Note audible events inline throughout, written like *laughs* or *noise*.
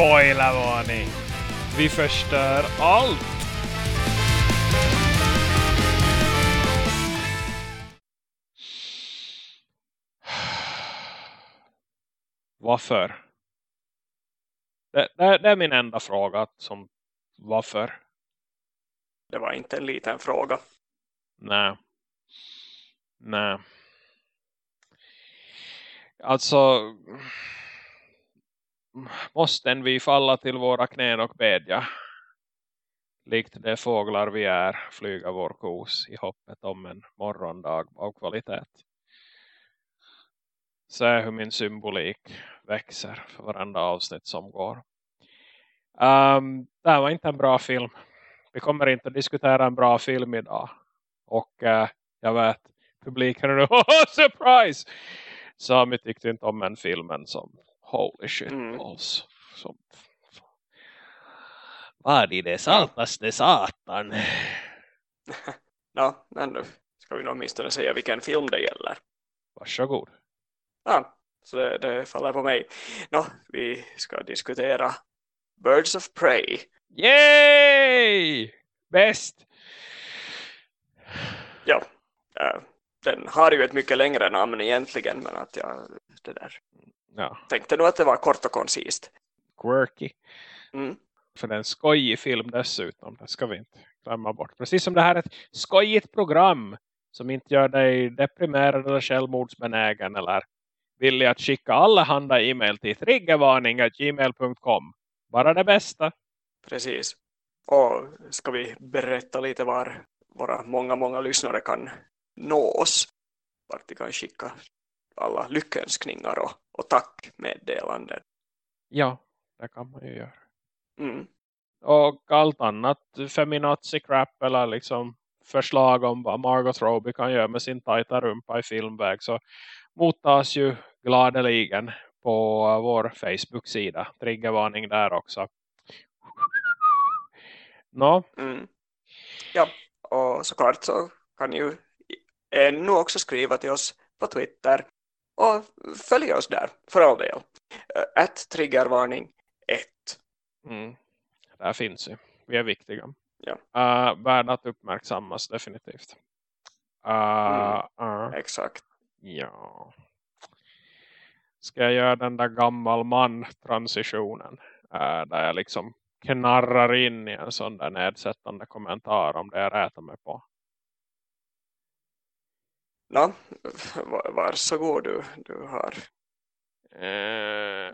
Spoilervarning! Vi förstör allt! Varför? Det, det, det, är min enda fråga. Som, varför? Det var inte en liten fråga. Nej. Nej. Alltså måste vi falla till våra knän och bedja. Likt de fåglar vi är flyga vår kos i hoppet om en morgondag av kvalitet. Se hur min symbolik växer för varenda avsnitt som går. Um, det här var inte en bra film. Vi kommer inte att diskutera en bra film idag. Och uh, jag vet, publiken är nu, *laughs* oh, surprise! Så tyckte inte om en filmen som holy shit mm. balls. Som, vad är det saltaste satan? *laughs* ja, men nu ska vi nog åtminstone säga vilken film det gäller. Varsågod. Ja, så det, det faller på mig. Nå, vi ska diskutera Birds of Prey. Yay! Bäst! Ja, äh, den har ju ett mycket längre namn egentligen, men att jag det där. Ja. Tänkte nog att det var kort och koncist. Quirky. Mm. För det är en skojig film dessutom. Det ska vi inte glömma bort. Precis som det här är ett skojigt program som inte gör dig deprimerad eller självmordsbenägen eller villig att skicka alla handa e-mail till triggervarning.gmail.com. Bara det bästa. Precis. Och ska vi berätta lite var våra många, många lyssnare kan nå oss. Vart de kan skicka alla lyckönskningar och, och tackmeddelanden. Ja, det kan man ju göra. Mm. Och allt annat feminazi crap eller liksom förslag om vad Margot Robbie kan göra med sin tajta rumpa i filmväg så mottas ju gladeligen på vår Facebook-sida. Triggervarning där också. No. Mm. Ja, och såklart så kan ju ännu också skriva till oss på Twitter och följ oss där för all del. Ett eh, triggervarning 1. Mm. Där finns ju. Vi är viktiga. Ja. Uh, värda att uppmärksammas definitivt. Uh, mm. Exakt. Ja. Ska jag göra den där gammal man transitionen. Uh, där jag liksom knarrar in i en sån där nedsättande kommentar om det jag rätar mig på. Ja, varsågod du, du har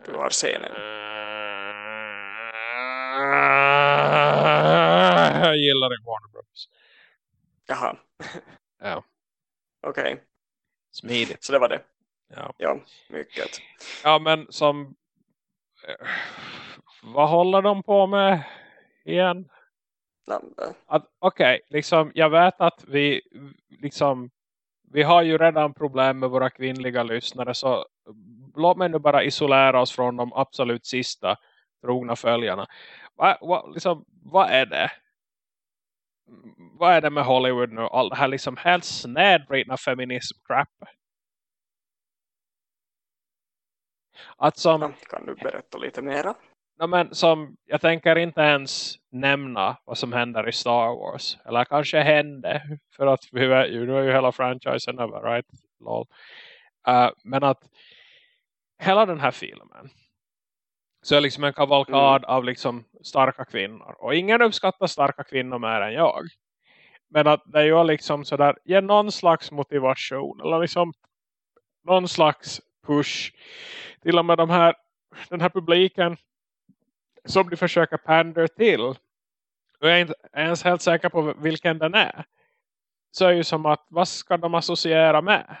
du har scenen. Jag gillar det Warner Bros. Jaha. Ja. Okej. Okay. Smidigt. Så det var det. Ja. ja, mycket. Ja, men som vad håller de på med igen? Okej, okay, liksom, jag vet att vi liksom vi har ju redan problem med våra kvinnliga lyssnare så låt mig nu bara isolera oss från de absolut sista trogna följarna. Va, va, liksom, vad är det? Vad är det med Hollywood nu? All det här liksom helt snedvridna feminism-crap. Att som, kan du berätta lite mera? No, men som, jag tänker inte ens nämna vad som händer i Star Wars. Eller kanske hände. För att vi vet ju, nu är ju hela franchisen över, right? Lol. Uh, men att hela den här filmen så är liksom en kavalkad mm. av liksom starka kvinnor. Och ingen uppskattar starka kvinnor mer än jag. Men att det är liksom sådär, ge någon slags motivation. Eller liksom någon slags push. Till och med de här, den här publiken som de försöker pander till och jag är inte ens helt säker på vilken den är så är ju som att vad ska de associera med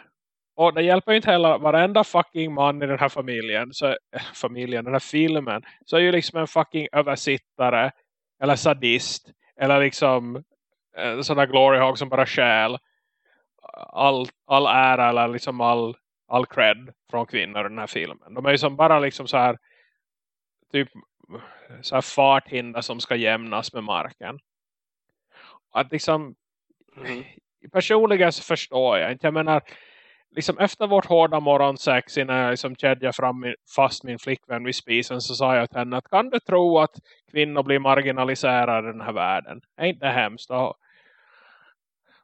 och det hjälper ju inte heller varenda fucking man i den här familjen så, *laughs* familjen, den här filmen så är ju liksom en fucking översittare eller sadist eller liksom eh, en sån där glory hog som bara skäl all, all ära eller liksom all, all cred från kvinnor i den här filmen. De är ju som bara liksom så här typ så här farthinder som ska jämnas med marken. Att liksom mm. personligen så förstår jag inte. Jag menar liksom efter vårt hårda morgonsex innan jag liksom kedjade fram min, fast min flickvän vid spisen så sa jag till henne att kan du tro att kvinnor blir marginaliserade i den här världen? Är inte hemskt? Och,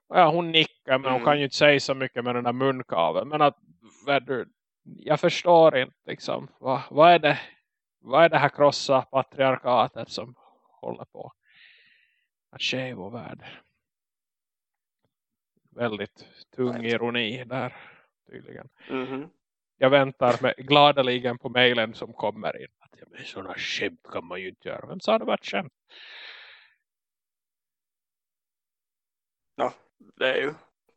ja, hon nickar men hon mm. kan ju inte säga så mycket med den där munkaven. Men att, du, jag förstår inte liksom, vad, vad, är det vad är det här krossa patriarkatet som håller på att ske i vår värld? Väldigt tung ironi där tydligen. Mm -hmm. Jag väntar med, gladeligen på mejlen som kommer in. Att, ja, men sådana skämt kan man ju inte göra. Vem sa det var ett skämt? Ja, det är ju,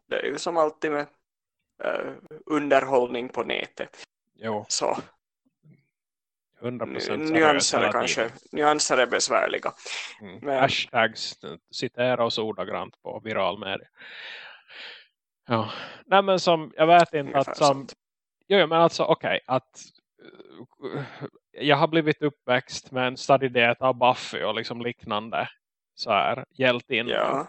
det är ju som alltid med uh, underhållning på nätet. Jo. Så 100% nyanser kanske nyanser är besvärliga. Mm. Men... Hashtags citera oss ordagrant på viral media. Ja. Nej men som, jag vet inte Ungefär att som, jo men alltså okej okay, att jag har blivit uppväxt med en stadig diet av Buffy och liksom liknande så här hjältinnan. Ja.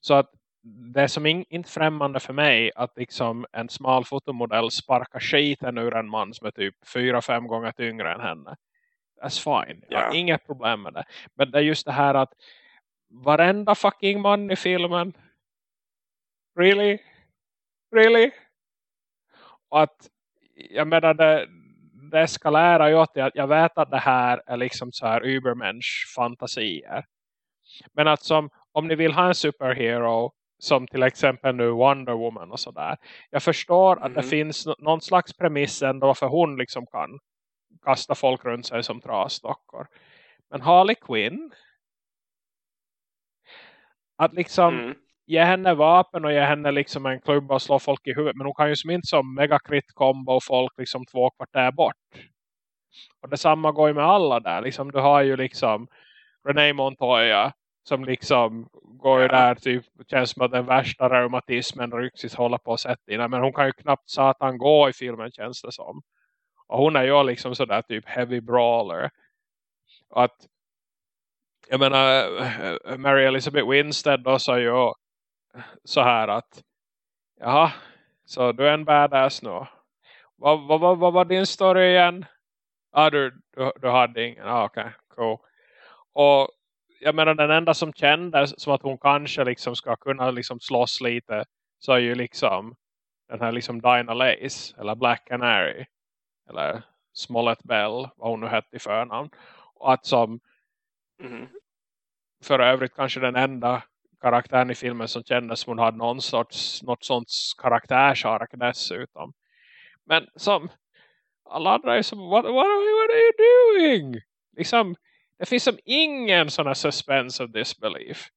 Så att det är som in, inte främmande för mig att liksom en smal fotomodell sparkar skiten ur en man som är typ fyra, fem gånger tyngre än henne. That's fine. Jag har inget problem med det. Men det är just det här att varenda fucking man i filmen really? Really? Och att jag menar det, det eskalerar ju åt att jag vet att det här är liksom så här übermensch fantasier. Men att som om ni vill ha en superhero som till exempel nu Wonder Woman och sådär. Jag förstår mm. att det mm. finns någon slags premiss ändå för hon liksom kan kasta folk runt sig som trasdockor. Men Harley Quinn att liksom mm. ge henne vapen och ge henne liksom en klubba och slå folk i huvudet. Men hon kan ju som inte som megakrit combo folk liksom två kvarter bort. Och detsamma går ju med alla där. Liksom, du har ju liksom Renee Montoya som liksom går ju där typ, känns som att den värsta reumatismen Ryxis håller på att sätta in. Men hon kan ju knappt satan gå i filmen känns det som. Och hon är ju liksom sådär typ heavy brawler. Och att jag menar Mary Elizabeth Winstead då sa ju så här att jaha, så du är en badass nu. Vad, vad, vad, vad var din story igen? Ah, du, du, du hade ingen. Ah, okej, okay, cool. Och jag menar den enda som kändes som att hon kanske liksom ska kunna liksom slåss lite så är ju liksom den här liksom Dinah Lace eller Black Canary eller Smollett Bell vad hon nu hette i förnamn. Och att som mm. för övrigt kanske den enda karaktären i filmen som kändes som hon hade någon sorts något sånt karaktärsark dessutom. Men som alla andra är som what, what, what are you doing? Liksom det finns som ingen sån här suspense of disbelief.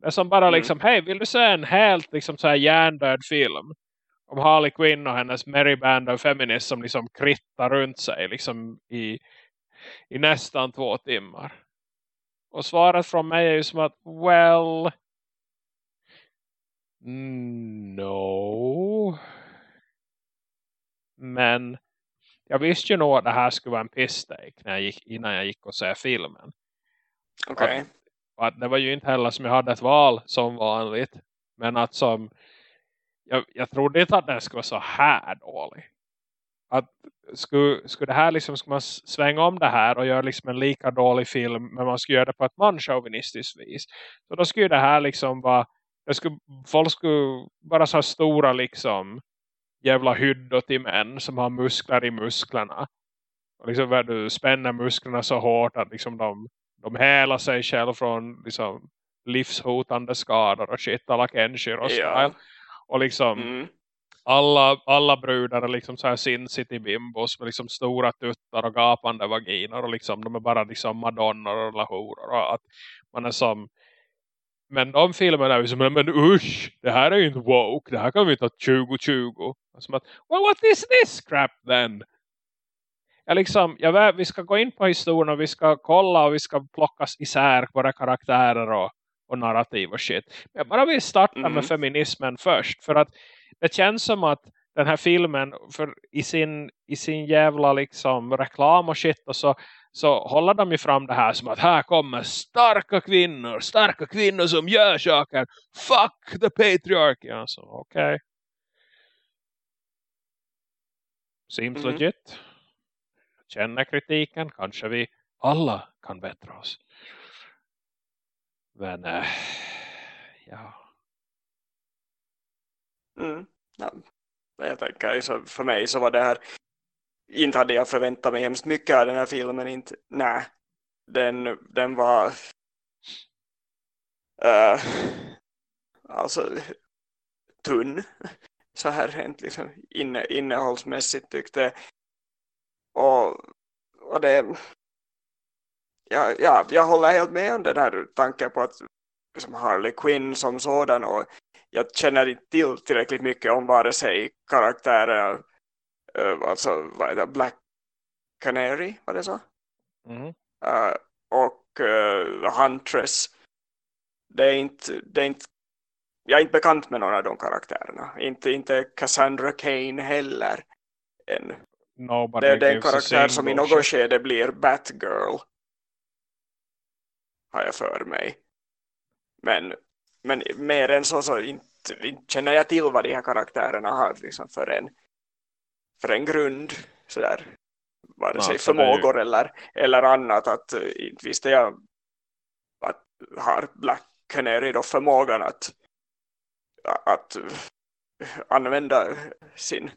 Det är som bara mm. liksom, hej vill du se en helt liksom så här hjärndöd film om Harley Quinn och hennes merry band of feminists som liksom krittar runt sig liksom i, i nästan två timmar. Och svaret från mig är ju som att, well, no. Men jag visste ju nog att det här skulle vara en pissstake när jag gick, innan jag gick och se filmen. Okej. Okay. det var ju inte heller som jag hade ett val som vanligt. Men att som jag, jag trodde inte att den skulle vara så här dålig. Att skulle, skulle det här liksom, skulle man svänga om det här och göra liksom en lika dålig film men man skulle göra det på ett manchauvinistiskt vis. Så då skulle det här liksom vara det skulle, folk skulle bara så stora liksom jävla hyddor till män som har muskler i musklerna. Och liksom du spänner musklerna så hårt att liksom de, de hälar sig själv från liksom livshotande skador och shit alla Kenshiro style. Ja. Och liksom mm. alla, alla brudar är liksom så här sin city bimbos med liksom stora tuttar och gapande vaginer och liksom de är bara liksom madonnor och lahoror och att man är som men de filmerna är ju som, men usch, det här är ju inte woke, det här kan vi ta 2020. Som att, well what is this crap then? Ja, liksom, jag vet, vi ska gå in på historien och vi ska kolla och vi ska plockas isär våra karaktärer och, och narrativ och shit. Men jag bara vill starta mm. med feminismen först. För att det känns som att den här filmen för i sin, i sin jävla liksom reklam och shit och så så håller de ju fram det här som att här kommer starka kvinnor, starka kvinnor som gör saker. Fuck the patriarchy. Alltså, okej. Okay. Seems mm. legit. Känner kritiken. Kanske vi alla kan bättra oss. Men äh, ja. Mm. ja. Jag tänker, för mig så var det här inte hade jag förväntat mig hemskt mycket av den här filmen inte, nej den, den var Uh, alltså tunn så här rent liksom inne, innehållsmässigt tyckte jag. och, och det ja, ja, jag håller helt med om den här tanken på att liksom Harley Quinn som sådan och jag känner inte till tillräckligt mycket om vare sig karaktärer uh, alltså vad är det, Black Canary, var det så? Mm. Uh, och uh, Huntress det är, inte, det är inte jag är inte bekant med någon av de karaktärerna inte, inte Cassandra Kane heller än. Nobody det, det är en gives a karaktär som i något skede blir Batgirl har jag för mig men, men mer än så så inte, inte känner jag till vad de här karaktärerna har liksom för, en, för en grund sådär vare Ja, sig så det är ju- förmågor eller, eller annat att eh, inte visste jag att har Black Canary då förmågan att att eh, använda sin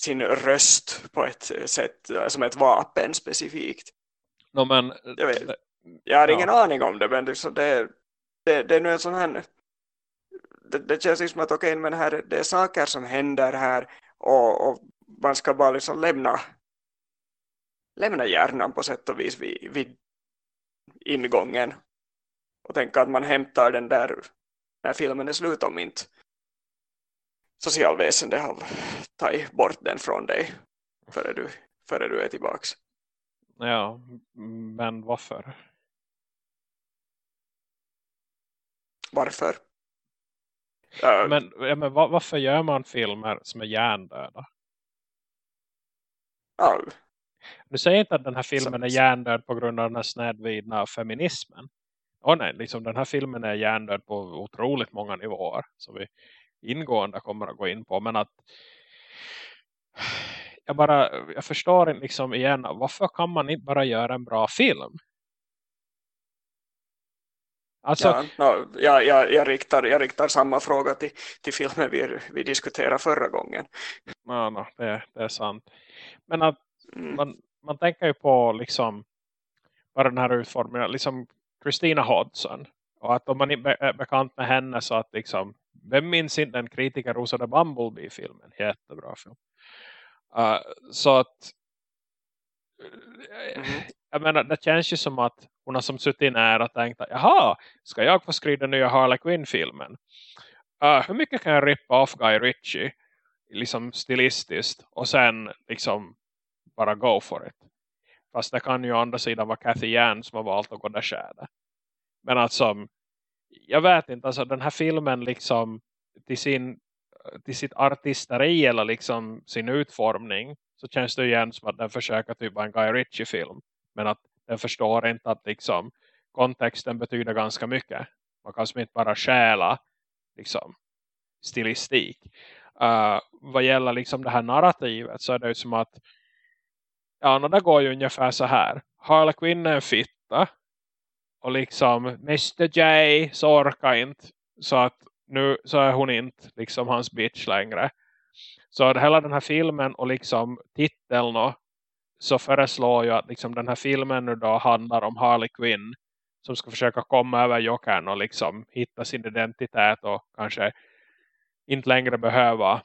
sin röst på ett sätt eh, som ett vapen specifikt. No, men, Jag vet. Jag har Ja. ingen aning om det men liksom det, det, det är nu en sån här det, det känns liksom att okej men här, det är saker som händer här och, och man ska bara liksom lämna lämna hjärnan på sätt och vis vid, vid ingången och tänka att man hämtar den där när filmen är slut om inte socialväsendet har tagit bort den från dig före du, före du är tillbaks. Ja, men varför? Varför? Men, ja, men va- varför gör man filmer som är hjärndöda? ja, Du säger inte att den här filmen Som- är hjärndöd på grund av den här snedvidna feminismen. Åh nej, liksom den här filmen är hjärndöd på otroligt många nivåer. Som vi ingående kommer att gå in på. Men att jag bara, jag förstår inte liksom igen, varför kan man inte bara göra en bra film? Alltså, ja, no, jag, jag, jag, riktar, jag riktar samma fråga till, till filmen vi, vi diskuterade förra gången. ja, no, det, det är sant. Men att Mm. man, man tänker ju på liksom bara den här utformningen, liksom Christina Hodgson. Och att om man är bekant med henne så att liksom, vem minns inte den kritikerrosade Bumblebee-filmen? Jättebra film. Uh, så att Mhm. jag menar, det känns ju som att hon har som suttit nära och tänkt att jaha, ska jag få skriva den nya Harley Quinn-filmen? Uh, hur mycket kan jag rippa off Guy Ritchie liksom stilistiskt och sen liksom bara go for it. Fast det kan ju å andra sidan vara Cathy Yan som har valt att gå där skäde. Men alltså, jag vet inte, alltså den här filmen liksom till, sin, till sitt artisteri eller liksom sin utformning så känns det igen som att den försöker typ vara en Guy Ritchie-film. Men att den förstår inte att liksom kontexten betyder ganska mycket. Man kan som inte bara stjäla liksom stilistik. Uh, vad gäller liksom det här narrativet så är det ju som att ja, no, det går ju ungefär så här. Harlequin är en fitta. Och liksom Mr. J så orkar inte. Så att nu så är hon inte liksom hans bitch längre. Så hela den här filmen och liksom titeln och, så föreslår jag att liksom den här filmen nu då handlar om Harley Quinn. Som ska försöka komma över Jokern och liksom hitta sin identitet och kanske inte längre behöva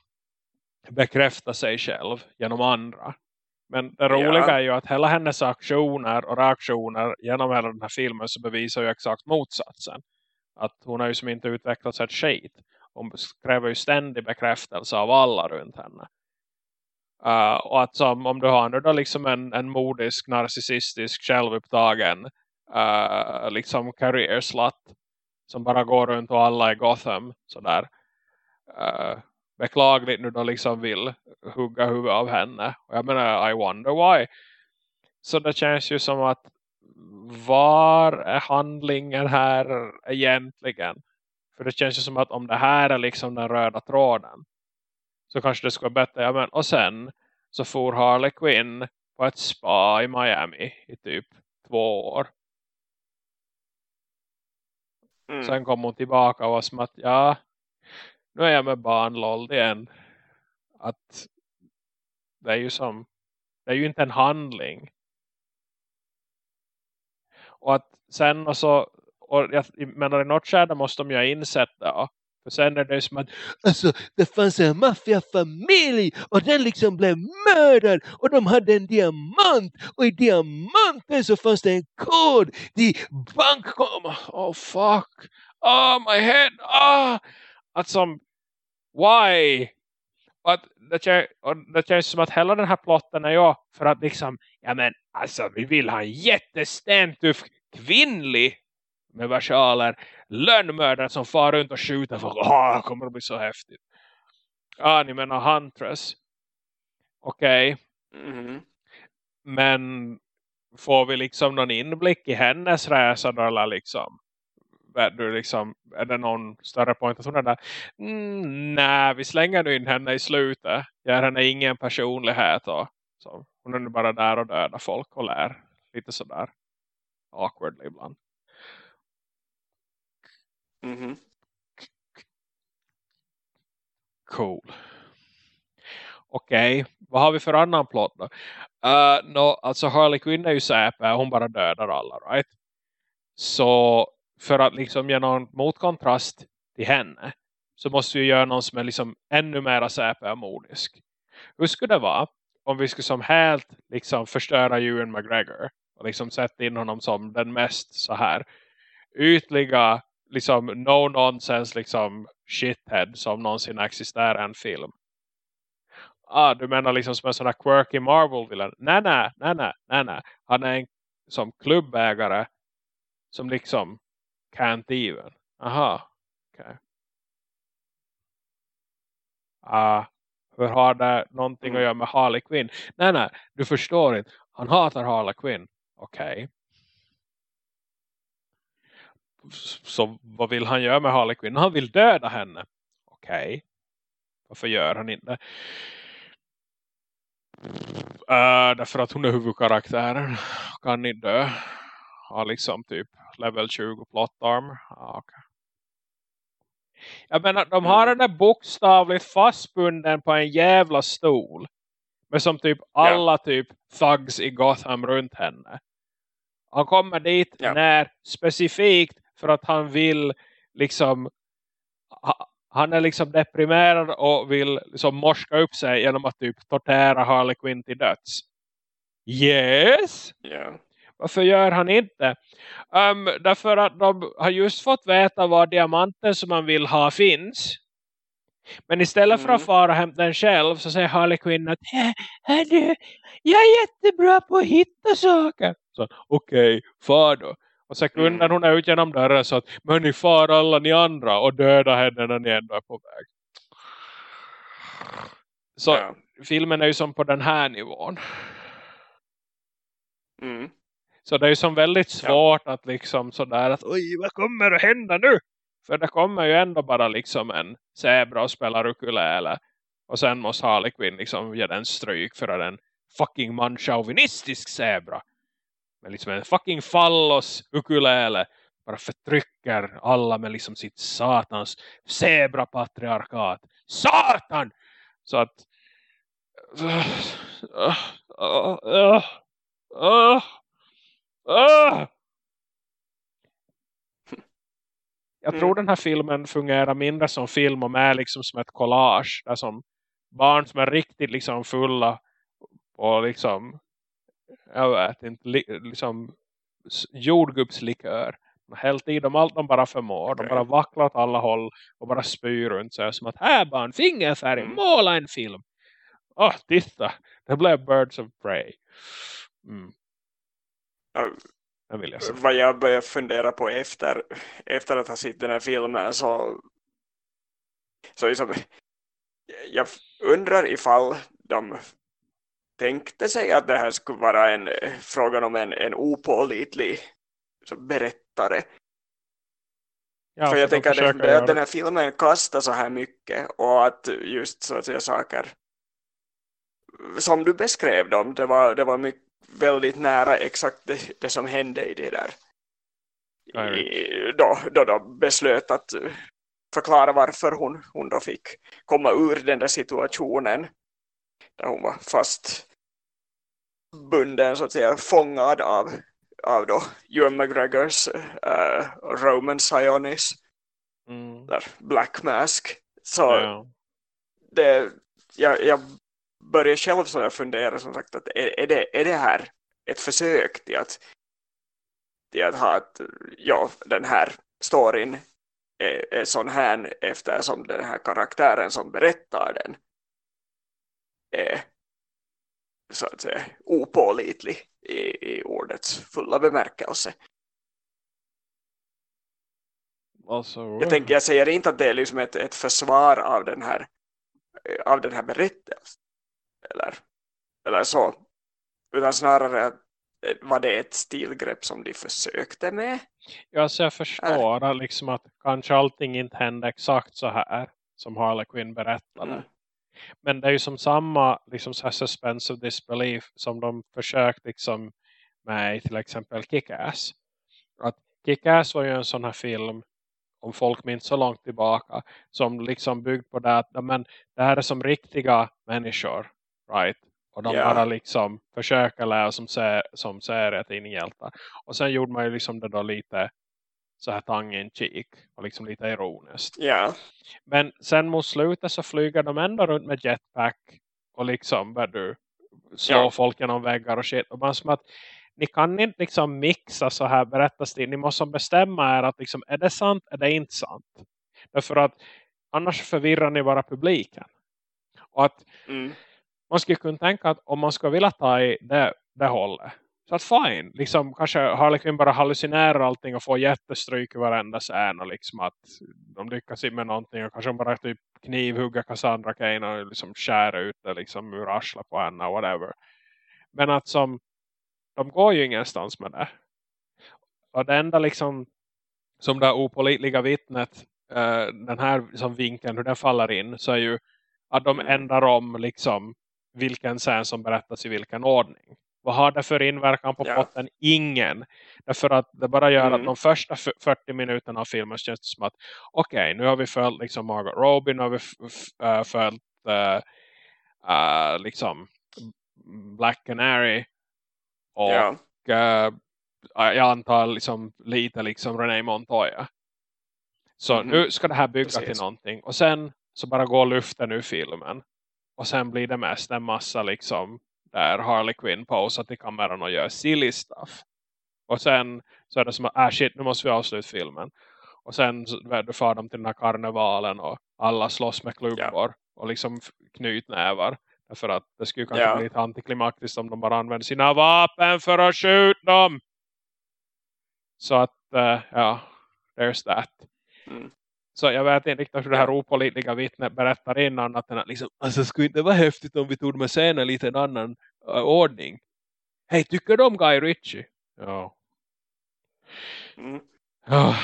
bekräfta sig själv genom andra. Men det roliga Ja. är ju att hela hennes aktioner och reaktioner genom hela den här filmen så bevisar ju exakt motsatsen. Att hon har ju som inte utvecklats ett skit. Hon kräver ju ständig bekräftelse av alla runt henne. Uh, och att som, om du har då liksom en, en modisk, narcissistisk, självupptagen uh, liksom career slut som bara går runt och alla i Gotham sådär uh, beklagligt nu då liksom vill hugga huvudet av henne. Och jag menar, I wonder why. Så det känns ju som att var är handlingen här egentligen? För det känns ju som att om det här är liksom den röda tråden så kanske det skulle vara bättre. Ja, men, och sen så får Harley Quinn på ett spa i Miami i typ två år. Mm. Sen kom hon tillbaka och var som att ja, nu är jag med barnlåld igen. Att det är ju som det är ju inte en handling. Och att sen och så och jag menar i något skärde måste de ju ha insett det. För sen är det som att alltså, det fanns en maffiafamilj och den liksom blev mördad och de hade en diamant och i diamanten så fanns det en kod till bankkom. Oh fuck. Oh my head. Ah. Att som why? Och att det, känns, och det känns som att hela den här plotten är jag för att liksom, ja men alltså vi vill ha en jättestentuff kvinnlig med versaler lönnmördare som far runt och skjuter för det kommer att bli så häftigt. Ja, ni menar Huntress. Okej. Okay. Mm. Men får vi liksom någon inblick i hennes resa då eller liksom? Du liksom, är det någon större point att hon är där? Mm, nej, vi slänger nu in henne i slutet. Ger henne ingen personlighet. Och, så. Hon är nu bara där och dödar folk och lär. Lite sådär awkwardly ibland. Mm -hmm. Cool. Okej, okay. vad har vi för annan plot då? Uh, no, alltså Harley Quinn är ju säpe, eh, hon bara dödar alla, right? Så för att liksom ge någon motkontrast till henne så måste vi göra någon som är liksom ännu mer säpe och modisk. Hur skulle det vara om vi skulle som helt liksom förstöra Ewan McGregor och liksom sätta in honom som den mest så här ytliga liksom no nonsense liksom shithead som någonsin existerar i en film. Ah, du menar liksom som en sån här quirky Marvel-villain? Nej, nej, nej, nej, nej, nej. Han är en som klubbägare som liksom can't even. Aha, okej. Okay. Ah, hur har det någonting att göra med Harley Quinn? Nej, nej, du förstår inte. Han hatar Harley Quinn. Okej. Okay så vad vill han göra med Harley Quinn? Han vill döda henne. Okej. Okay. Varför gör han inte? Uh, därför att hon är huvudkaraktären. Kan inte dö. Har liksom typ level 20 plot arm. Ah, okay. Jag menar, de har mm. den där bokstavligt fastbunden på en jävla stol. Med som typ alla yeah. typ thugs i Gotham runt henne. Han kommer dit yeah. när specifikt för att han vill liksom han är liksom deprimerad och vill liksom morska upp sig genom att typ tortera Harley Quinn till döds. Yes! Yeah. Varför gör han inte? Um, därför att de har just fått veta var diamanten som man vill ha finns. Men istället för att mm. fara och hämta den själv så säger Harley Quinn att du, jag är jättebra på att hitta saker. Okej, okay, far då. Och sekunden mm. hon är ut genom dörren så att men ni far alla ni andra och döda henne när ni ändå är på väg. Så ja. filmen är ju som på den här nivån. Mm. Så det är ju som väldigt svårt ja. att liksom sådär att oj vad kommer att hända nu? För det kommer ju ändå bara liksom en zebra och spelar ukulele. Och sen måste Harley Quinn liksom ge den stryk för att en fucking manchauvinistisk zebra med liksom en fucking fallos ukulele bara förtrycker alla med liksom sitt satans zebra-patriarkat. Satan! Så att uh, uh, uh, jag tror mm. den här filmen fungerar mindre som film och mer liksom som ett collage. Där som barn som är riktigt liksom fulla och liksom jag vet inte, li, liksom jordgubbslikör. Helt i dem allt de bara förmår. De bara vacklar åt alla håll och bara spyr runt sig. Som att här bara en fingerfärg, mm. måla en film. Åh, oh, titta. Det blev Birds of Prey. Mm. Jag vill jag vad jag börjar fundera på efter, efter att ha sett den här filmen så, så liksom, jag undrar ifall de tänkte sig att det här skulle vara en frågan om en, en opålitlig så berättare. Ja, för jag tänker att, det, att den här filmen kastar så här mycket och att just så att säga saker som du beskrev dem, det var, det var mycket, väldigt nära exakt det, det som hände i det där. I, då, då de beslöt att förklara varför hon, hon då fick komma ur den där situationen där hon var fast bunden så att säga fångad av, av då Ewan McGregors uh, Roman Sionis mm. där Black Mask så ja. det, jag, jag börjar själv så fundera som sagt att är, är, det, är det här ett försök till att, till att ha att, ja, den här storyn är, är sån här eftersom den här karaktären som berättar den är så att säga opålitlig i, i ordets fulla bemärkelse. Alltså, jag, tänker, jag säger inte att det är liksom ett, ett försvar av den här av den här berättelsen eller, eller så utan snarare var det ett stilgrepp som de försökte med Ja, så alltså, jag förstår liksom att kanske allting inte hände exakt så här som Harley Quinn berättade. Mm. Men det är ju som samma liksom så här suspense of disbelief som de försökt liksom med till exempel Kick-Ass. Att Kick-Ass var ju en sån här film om folk minns så långt tillbaka som liksom byggd på det att men, det här är som riktiga människor right? Och de yeah. bara liksom försöker lära som, ser, som serietidninghjältar. Och sen gjorde man ju liksom det då lite så här tangen cheek och liksom lite ironiskt. Yeah. Men sen mot slutet så flyger de ändå runt med jetpack och liksom vad du slår yeah. folk genom väggar och shit. Och man som att ni kan inte liksom mixa så här berättas Ni måste bestämma er att liksom, är det sant, är det inte sant? Därför att annars förvirrar ni bara publiken. Och att mm man skulle kunna tänka att om man ska vilja ta i det, det hållet. Så att fine, liksom kanske Harley Quinn bara hallucinerar allting och får jättestryk i varenda scen och liksom att de lyckas med någonting och kanske bara typ knivhugga Cassandra Kane och liksom skär ut det liksom ur arslet på henne whatever. Men att som de går ju ingenstans med det. Och det enda liksom som det opolitliga vittnet uh, den här som vinkeln hur den faller in så är ju att de mm. ändrar om liksom vilken scen som berättas i vilken ordning. Vad har det för inverkan på ja. plotten? Ingen. Därför att det bara gör mm. att de första 40 minuterna av filmen känns det som att okej, okay, nu har vi följt liksom Margot Robbie, nu har vi uh, följt uh, uh, liksom Black Canary och ja. jag antar liksom lite liksom René Montoya. Så mm. nu ska det här bygga Precis. till någonting. Och sen så bara går luften ur filmen. Och sen blir det mest en massa liksom där Harley Quinn posar till kameran och gör silly stuff. Och sen så är det som att, ah shit, nu måste vi avsluta filmen. Och sen du far de till den här karnevalen och alla slåss med klubbor yeah. och liksom knytnävar. Därför att det skulle kanske yeah. bli lite antiklimaktiskt om de bara använder sina vapen för att skjuta dem. Så att, uh, ja, there's that. Mm. Så jag vet inte riktigt hur det här opolitliga vittnet berättar innan att den liksom, alltså skulle inte vara häftigt om vi tog med scenen lite en annan uh, ordning. Hej, tycker du om Guy Ritchie? Ja. Mm. Oh.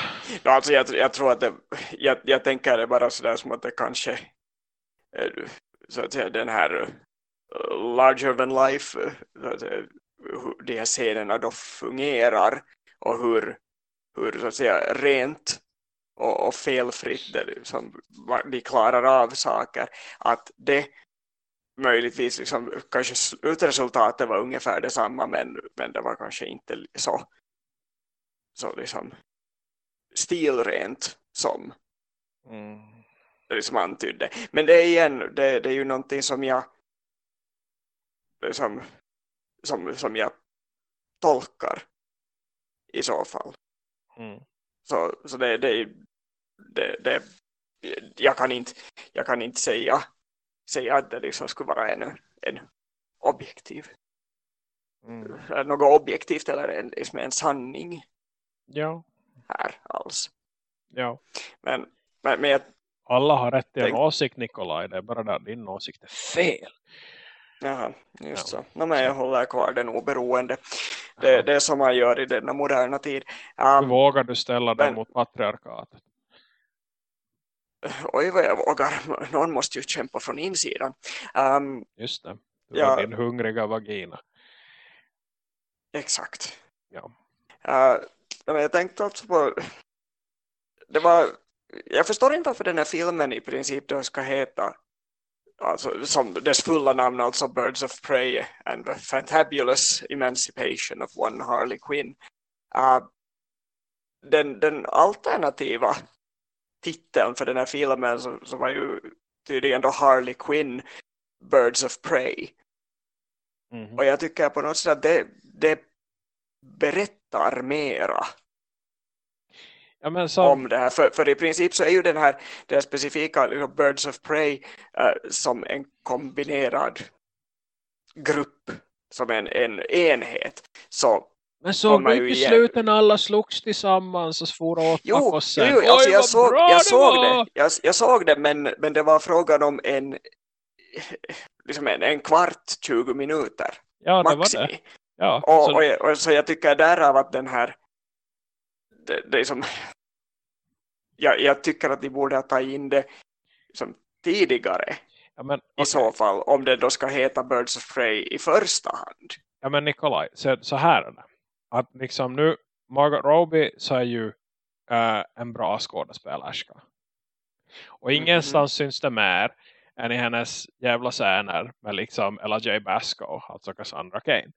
Ja, alltså jag, jag tror att det, jag, jag tänker det bara sådär som att det kanske så att säga den här uh, larger than life så att säga, hur de här scenerna då fungerar och hur, hur så att säga rent och, och felfritt där liksom, de klarar av saker att det möjligtvis liksom, kanske slutresultatet var ungefär detsamma men, men det var kanske inte så så liksom stilrent som mm. liksom antydde. Men det är igen, det, det är ju någonting som jag som, som, som jag tolkar i så fall. Mm. Så, så det, det, det, det, jag, kan inte, jag kan inte säga, säga att det liksom skulle vara en, en objektiv mm. något objektivt eller en, liksom en sanning ja. här alls. Ja. Men, men, men jag, Alla har rätt till en åsikt Nikolaj, det är bara att din åsikt är fel. Jaha, just ja. så. No, men jag håller kvar den oberoende. Det, det är som man gör i denna moderna tid. Um, vågar du ställa den mot patriarkatet? Oj vad jag vågar. Någon måste ju kämpa från insidan. Um, just det. Ja. din hungriga vagina. Exakt. Ja. Uh, men jag tänkte alltså på det var jag förstår inte varför den här filmen i princip då ska heta alltså, som dess fulla namn alltså Birds of Prey and the Fantabulous Emancipation of One Harley Quinn. Uh, den, den alternativa titeln för den här filmen så, så var ju tydligen då Harley Quinn Birds of Prey. Mhm. Och jag tycker på något sätt att det, det berättar mera Ja, så, om det här. För, för i princip så är ju den här, den här specifika liksom, Birds of Prey eh, som en kombinerad grupp, som en, en enhet. Så men så ju i när alla slogs tillsammans och for åt Jo, och jo, jo alltså jag, såg, jag såg det. Jag, jag såg det, men, men det var frågan om en, liksom en, en kvart, 20 minuter. Ja, det var det. Ja, Och, så, och, jag, och så jag tycker därav att den här det, det är som jag, jag tycker att de borde tagit in det som tidigare ja, men, i okej. så fall om det då ska heta Birds of Prey i första hand. ja, men Nikolaj, så, så här är det. Att liksom nu, Margot Robbie så är ju eh, en bra skådespelerska. Och ingenstans syns det mer än i hennes jävla scener med liksom Ella J. Basco, alltså Cassandra Cain.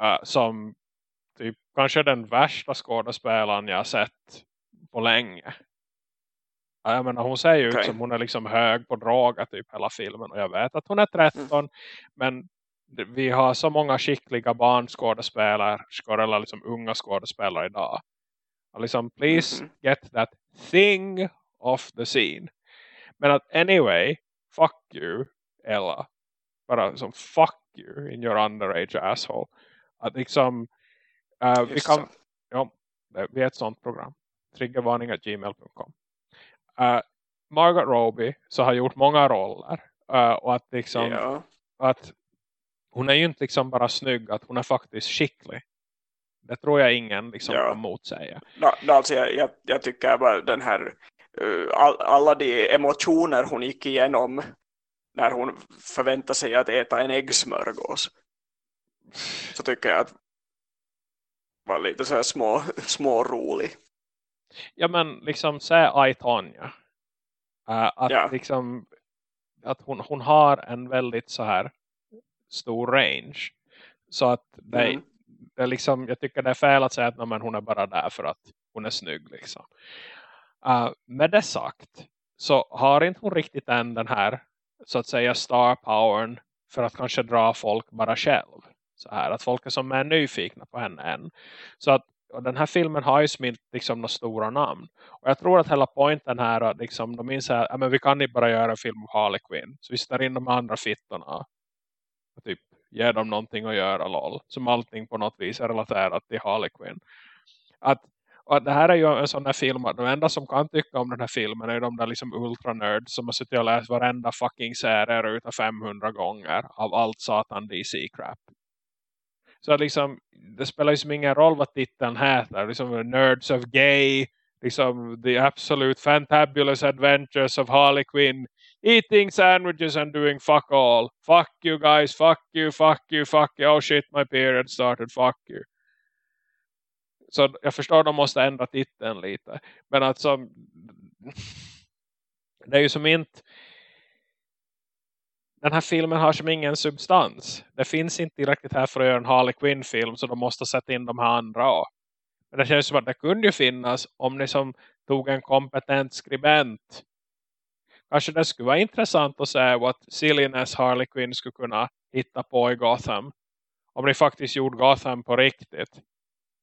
Eh, som typ kanske den värsta skådespelaren jag har sett på länge. Ja, Jag menar, hon ser ju Okej. ut som hon är liksom hög på droger typ hela filmen. Och jag vet att hon är 13. Men det- vi har så många skickliga barnskådespelare eller liksom unga skådespelare idag. Och liksom, please Mhm. get that thing off the scene. Men att anyway, fuck you, Ella. Bara som fuck you in your underage asshole. Att liksom, eh, vi kan, ja, vi är ett sånt program. Triggervarning.gmail.com uh, Margot Robbie så har gjort många roller. eh, och att liksom, Ja. att hon är ju inte liksom bara snygg, att hon är faktiskt skicklig. Det tror jag ingen liksom Ja. kan motsäga. No, no, alltså jag, jag, jag tycker bara den här uh, all, alla de emotioner hon gick igenom när hon förväntar sig att äta en äggsmörgås så tycker jag att var lite så här små, små rolig. Ja men liksom säg I, Tanya. Eh, att Ja. liksom att hon, hon har en väldigt så här stor range. Så att det, Mm. det är liksom, jag tycker det är fel att säga att nej, men hon är bara där för att hon är snygg liksom. Uh, med det sagt så har inte hon riktigt än den här så att säga star powern för att kanske dra folk bara själv. Så här att folk är som är nyfikna på henne än. Så att och den här filmen har ju smitt liksom några stora namn. Och jag tror att hela poängen här är att liksom, de inser att men vi kan inte bara göra en film om Harley Quinn. Så vi sitter in de andra fittorna. Och typ ger dem någonting att göra lol. Som allting på något vis är relaterat till Harley Quinn. Att, och att det här är ju en sån här film att de enda som kan tycka om den här filmen är de där liksom ultranerds som har suttit och läst varenda fucking serier utav 500 gånger av allt satan DC-crap. Så att liksom, det spelar ju som ingen roll vad titeln heter. Liksom Nerds of Gay, liksom The Absolute Fantabulous Adventures of Harley Quinn, Eating sandwiches and doing fuck all. Fuck you guys, fuck you, fuck you, fuck you. Oh shit, my period started, fuck you. Så jag förstår de måste ändra titeln lite. Men alltså, *laughs* det är ju som inte den här filmen har som ingen substans. Det finns inte tillräckligt här för att göra en Harley Quinn-film så de måste sätta in de här andra också. Men det känns som att det kunde ju finnas om ni som tog en kompetent skribent. Kanske det skulle vara intressant att se vad silliness Harley Quinn skulle kunna hitta på i Gotham. Om ni faktiskt gjorde Gotham på riktigt.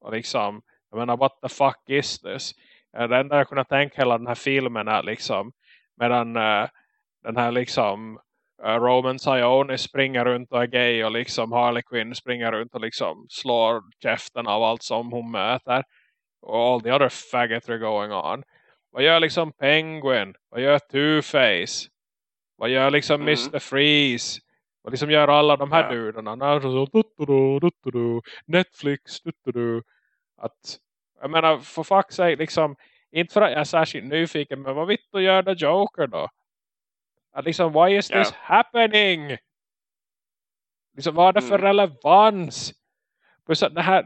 Och liksom, jag menar, what the fuck is this? Eh, det enda jag kunde tänka hela den här filmen är liksom, medan uh, den här liksom Roman Sione springer runt och är gay och liksom Harley Quinn springer runt och liksom slår käften av allt som hon möter. Och all the other faggotry going on. Vad gör liksom Penguin? Vad gör Two-Face? Vad gör liksom Mm. Mr. Freeze? Vad liksom gör alla de här Ja. du-du-du, Netflix. Att, jag menar, för fuck's sake, liksom, inte för att jag är särskilt nyfiken, men vad vitt gör The Joker då? Att liksom, why is Ja. this happening? Liksom, vad är det för Mm. relevans? Plus att det här,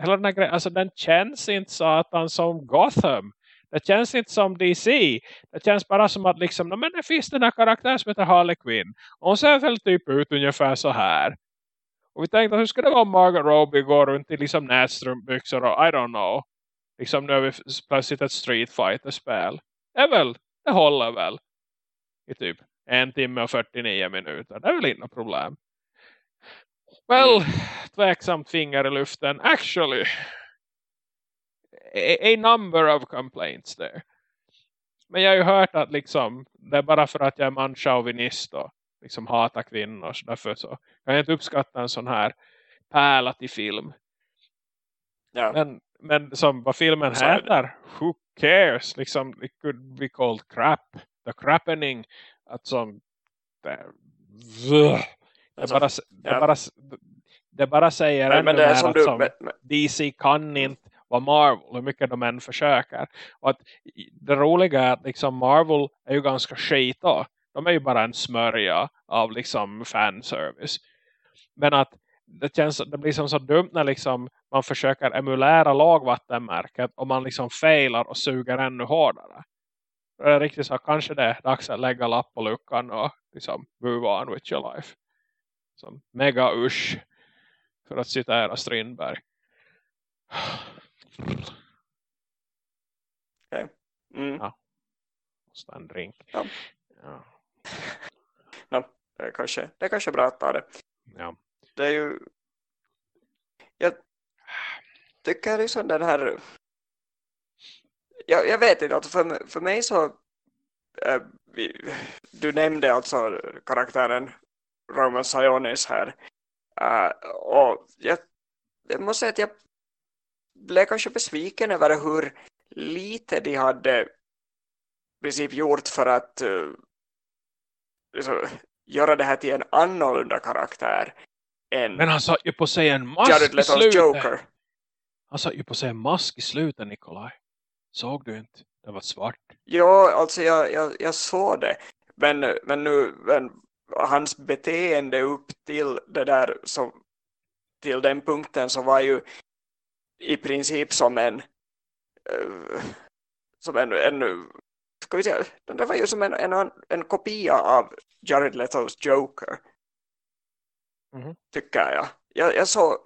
hela den här grejen, alltså den känns inte satan som Gotham. Det känns inte som DC. Det känns bara som att liksom, "Nå, men det finns den här karaktären som heter Harley Quinn. Och hon ser väl typ ut ungefär så här. Och vi tänkte, hur skulle det vara om Margot Robbie går runt i liksom nätstrumpbyxor och I don't know. Liksom nu har vi plötsligt ett Street Fighter-spel. Det är väl, det håller väl. I typ en timme och 49 minuter. Det är väl inte problem. Well, tveksamt finger i luften. Actually, a, a number of complaints there. Men jag har ju hört att liksom, det är bara för att jag är manchauvinist och liksom hatar kvinnor. Så därför så kan jag inte uppskatta en sån här pärla till film. Ja. Men, men som vad filmen heter, who cares? Liksom, it could be called crap. The crappening. Att som, det, det, Alltså, bara, det, bara, det bara säger ännu men det är som att du... som, Men, men, DC kan inte vara Marvel hur mycket de än försöker. Och att det roliga är att liksom Marvel är ju ganska skit då. De är ju bara en smörja av liksom fanservice. Men att det, känns, det blir som så dumt när liksom man försöker emulera lågvattenmärket och man liksom failar och suger ännu hårdare. Riktigt så kanske det är dags att lägga lapp på luckan och liksom move on with your life. Som mega usch för att citera Strindberg. mm, Ja. Måste en drink. Ja. Ja. det, är kanske, det är kanske bra att ta det. ja. Det är ju... Jag tycker liksom den här... Jag, jag vet inte, alltså för, för mig så... Äh, vi, du nämnde alltså karaktären Roman Sionis här. Äh, och jag, jag måste säga att jag blev kanske besviken över hur lite de hade i princip gjort för att uh, liksom, göra det här till en annorlunda karaktär än Men han satt ju på sig en mask Jared i Leto's slutet. Joker. Han satt ju på sig en mask i slutet, Nikolaj. Såg du inte? Det var svart. Ja, alltså jag, jag, jag såg det. Men, men nu, men hans beteende upp till det där som, till den punkten så var ju i princip som en eh, som en, en ska vi säga, det var ju som en, en, en kopia av Jared Leto's Joker Mhm. tycker jag. jag. Jag såg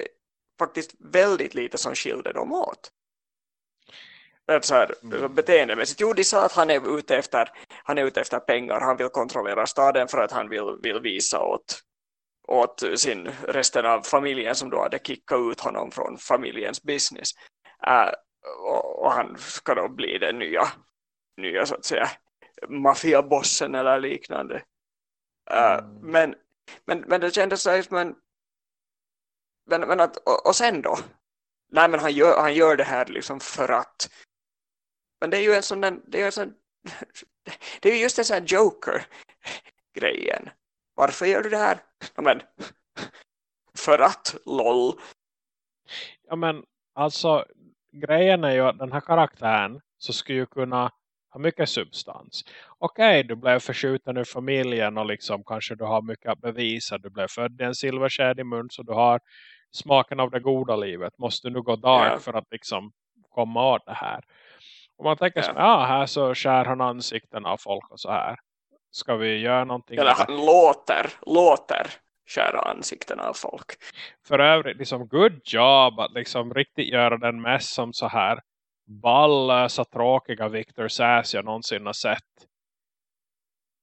faktiskt väldigt lite som skilde dem åt. Så här, Mm. beteendemässigt. Jo, de sa att han är ute efter han är ute efter pengar. Han vill kontrollera staden för att han vill, vill visa åt, åt sin, resten av familjen som då hade kickat ut honom från familjens business. Äh, och, och han ska då bli den nya, nya så att säga maffiabossen eller liknande. Äh, Mm. men, men, men det kändes så här som en men, men att, och, och sen då? Nej men han gör, han gör det här liksom för att men det är ju en sån där, det är ju en sån *laughs* det är ju just en sån här Joker grejen. Varför gör du det här? Ja, men *laughs* för att lol. Ja men alltså grejen är ju att den här karaktären så skulle ju kunna ha mycket substans. Okej, du blev förskjuten ur familjen och liksom kanske du har mycket att bevisa. Du blev född i en silversked i mun så du har smaken av det goda livet. Måste nu gå dark Ja. för att liksom komma åt det här. Och man tänker så ja här så skär han ansikten av folk och så här. Ska vi göra någonting Eller han låter, låter skära ansikten av folk. för övrigt liksom good job att liksom riktigt göra den mest som så här ballösa tråkiga Victor Sass jag någonsin har sett.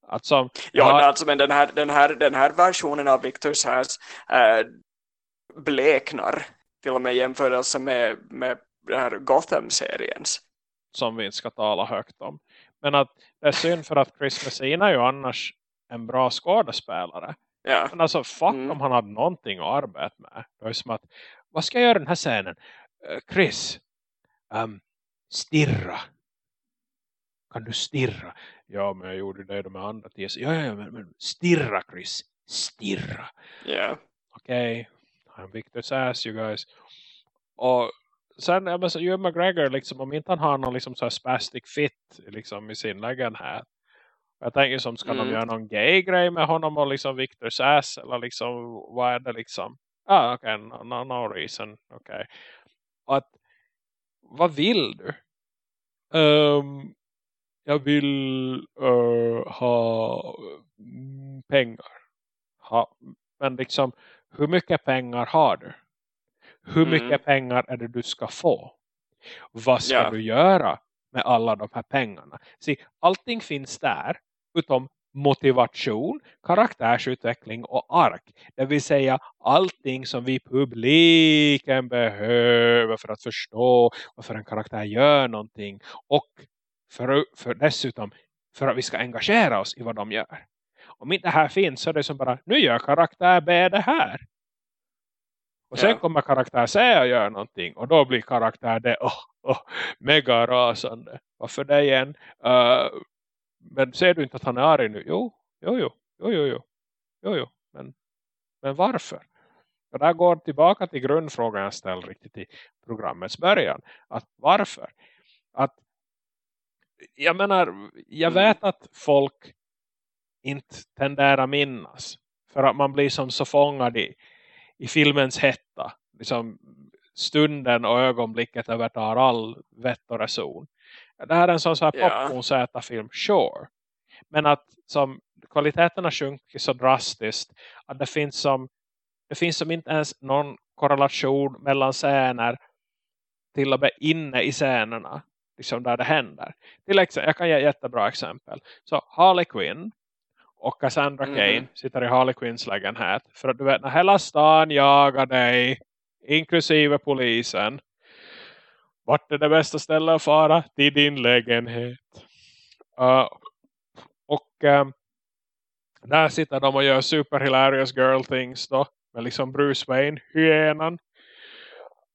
Att som, Ja, har- alltså, men den här, den, här, den här versionen av Victor Sass äh, bleknar till och med i jämförelse med, med den här Gotham-seriens. Som vi inte ska tala högt om. Men att det är synd för att Chris Messina är ju annars en bra skådespelare. Ja, Men alltså fuck Mm. om han hade någonting att arbeta med. Det är som att, vad ska jag göra den här scenen? Eh, Chris, ehm, stirra. Kan du stirra? Ja, men jag gjorde det de andra tio. Ja, ja, ja, men, men stirra Chris. Stirra. ja. Okej, I'm Victor Sass you guys. Och sen, ja, men så Ewan McGregor, liksom, om inte han har någon liksom, så här spastic fit liksom, i sin lägenhet. Jag tänker som ska Mm. de göra någon gay-grej med honom och liksom Victor Sass eller liksom vad är det liksom? Ah okej, okay, no, no, no reason. Okej. Okay. Att vad vill du? Um, jag vill uh, ha mm, pengar. Ha, men liksom hur mycket pengar har du? Hur Mm. mycket pengar är det du ska få? Vad ska Ja. du göra med alla de här pengarna? Se, allting finns där utom motivation, karaktärsutveckling och ark. Det vill säga allting som vi publiken behöver för att förstå varför en karaktär gör någonting. Och för, för dessutom för att vi ska engagera oss i vad de gör. Om inte det här finns så är det som bara, nu gör karaktär B det här. Och sen Ja. kommer karaktär C och gör någonting. Och då blir karaktär D oh, oh, mega rasande. Varför det igen? Uh, men ser du inte att han är arg nu? Jo, jo, jo, jo, jo, jo, jo, jo. Men, men varför? Och där går tillbaka till grundfrågan jag ställde riktigt i programmets början. Att varför? Att jag menar, jag Mm. vet att folk inte tenderar minnas. För att man blir som så fångad i, i filmens hetta. Liksom stunden och ögonblicket övertar all vett och reson. Det här är en sån så här Ja. popcorn-film, sure. Men att som kvaliteten har sjunkit så drastiskt att det finns som det finns som inte ens någon korrelation mellan scener till och med inne i scenerna liksom där det händer. Till exempel, jag kan ge ett jättebra exempel. Så Harley Quinn och Cassandra Mhm. Cain sitter i Harley Quinns lägenhet. För att du vet, när hela stan jagar dig, inklusive polisen. Vart är det bästa stället att fara? Till din lägenhet. Uh, och um, där sitter de och gör super hilarious girl things då. Med liksom Bruce Wayne, hyenan.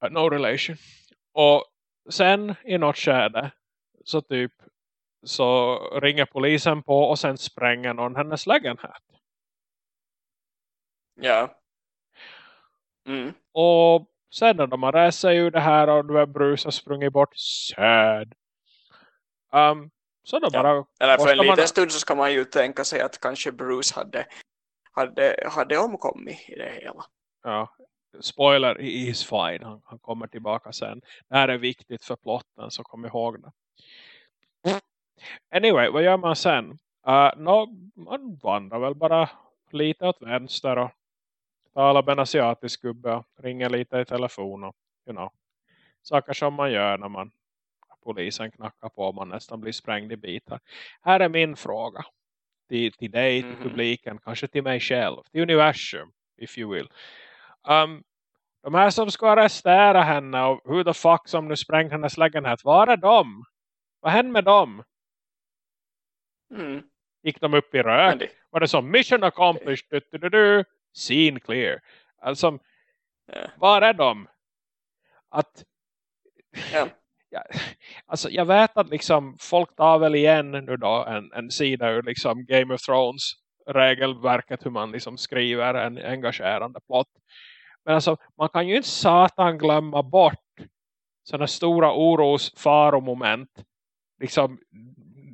Uh, no relation. Och sen i något skede så typ så ringer polisen på och sen spränger någon hennes lägenhet. Ja. Mm. Och sen när de har rest sig ur det här och du vet Bruce har sprungit bort sad. Um, så då Ja. bara Eller för en måste man- liten stund så ska man ju tänka sig att kanske Bruce hade, hade, hade omkommit i det hela. ja, spoiler, he is fine. Han, han kommer tillbaka sen. Det här är viktigt för plotten så kom ihåg det. Anyway, vad gör man sen? Uh, no, man vandrar väl bara lite åt vänster och talar med en asiatisk gubbe och ringer lite i telefon och you know, saker som man gör när man polisen knackar på och man nästan blir sprängd i bitar. Här är min fråga till, till dig, till Mhm. publiken, kanske till mig själv, till universum, if you will. Um, de här som ska arrestera henne och hur the fuck som nu sprängde hennes lägenhet, var är de? Vad hände med dem? Mm. Gick de upp i rök? Det, Var det som mission accomplished? Du, du, du, du, scene clear. Alltså, ja. var är de? Att, Ja. *laughs* ja, alltså jag vet att liksom folk tar väl igen nu då en, en sida ur liksom Game of Thrones regelverket hur man liksom skriver en engagerande plott. Men alltså man kan ju inte satan glömma bort sådana stora oros faromoment liksom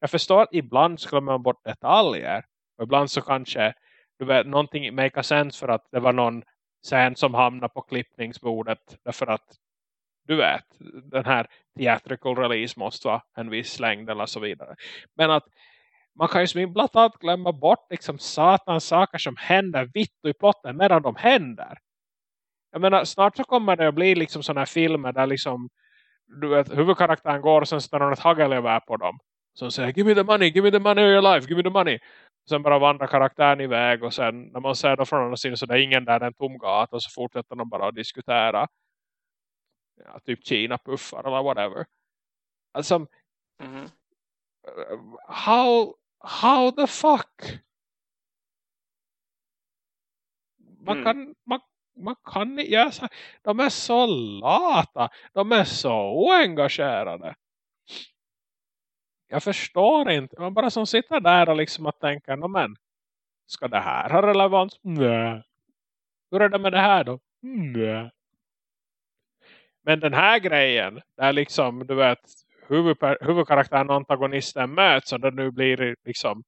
Jag förstår att ibland glömmer man bort detaljer. Och ibland så kanske du vet, någonting make sense för att det var någon scen som hamnade på klippningsbordet. Därför att du vet, den här theatrical release måste vara en viss längd eller så vidare. Men att man kan ju som ibland att glömma bort liksom satans saker som händer vitt och i plotten medan de händer. Jag menar, snart så kommer det att bli liksom sådana här filmer där liksom du vet, huvudkaraktären går och sen står det ett hagelgevär på dem. Som säger, give me the money, give me the money of your life, give me the money. Sen bara vandrar karaktären iväg och sen när man ser då från andra sidan så det är ingen där, en tom gata och så fortsätter de bara att diskutera ja, typ Kina-puffar eller whatever. Alltså, Mhm. how how the fuck? Man Mm. kan, man, man kan här. De är så lata. De är så oengagerade. Jag förstår inte. Man bara som sitter där och liksom att tänka, no men, ska det här ha relevans? Nej. Hur är det med det här då? Nej. Men den här grejen, där liksom, du vet, huvudper, huvudkaraktären och antagonisten möts och det nu blir liksom,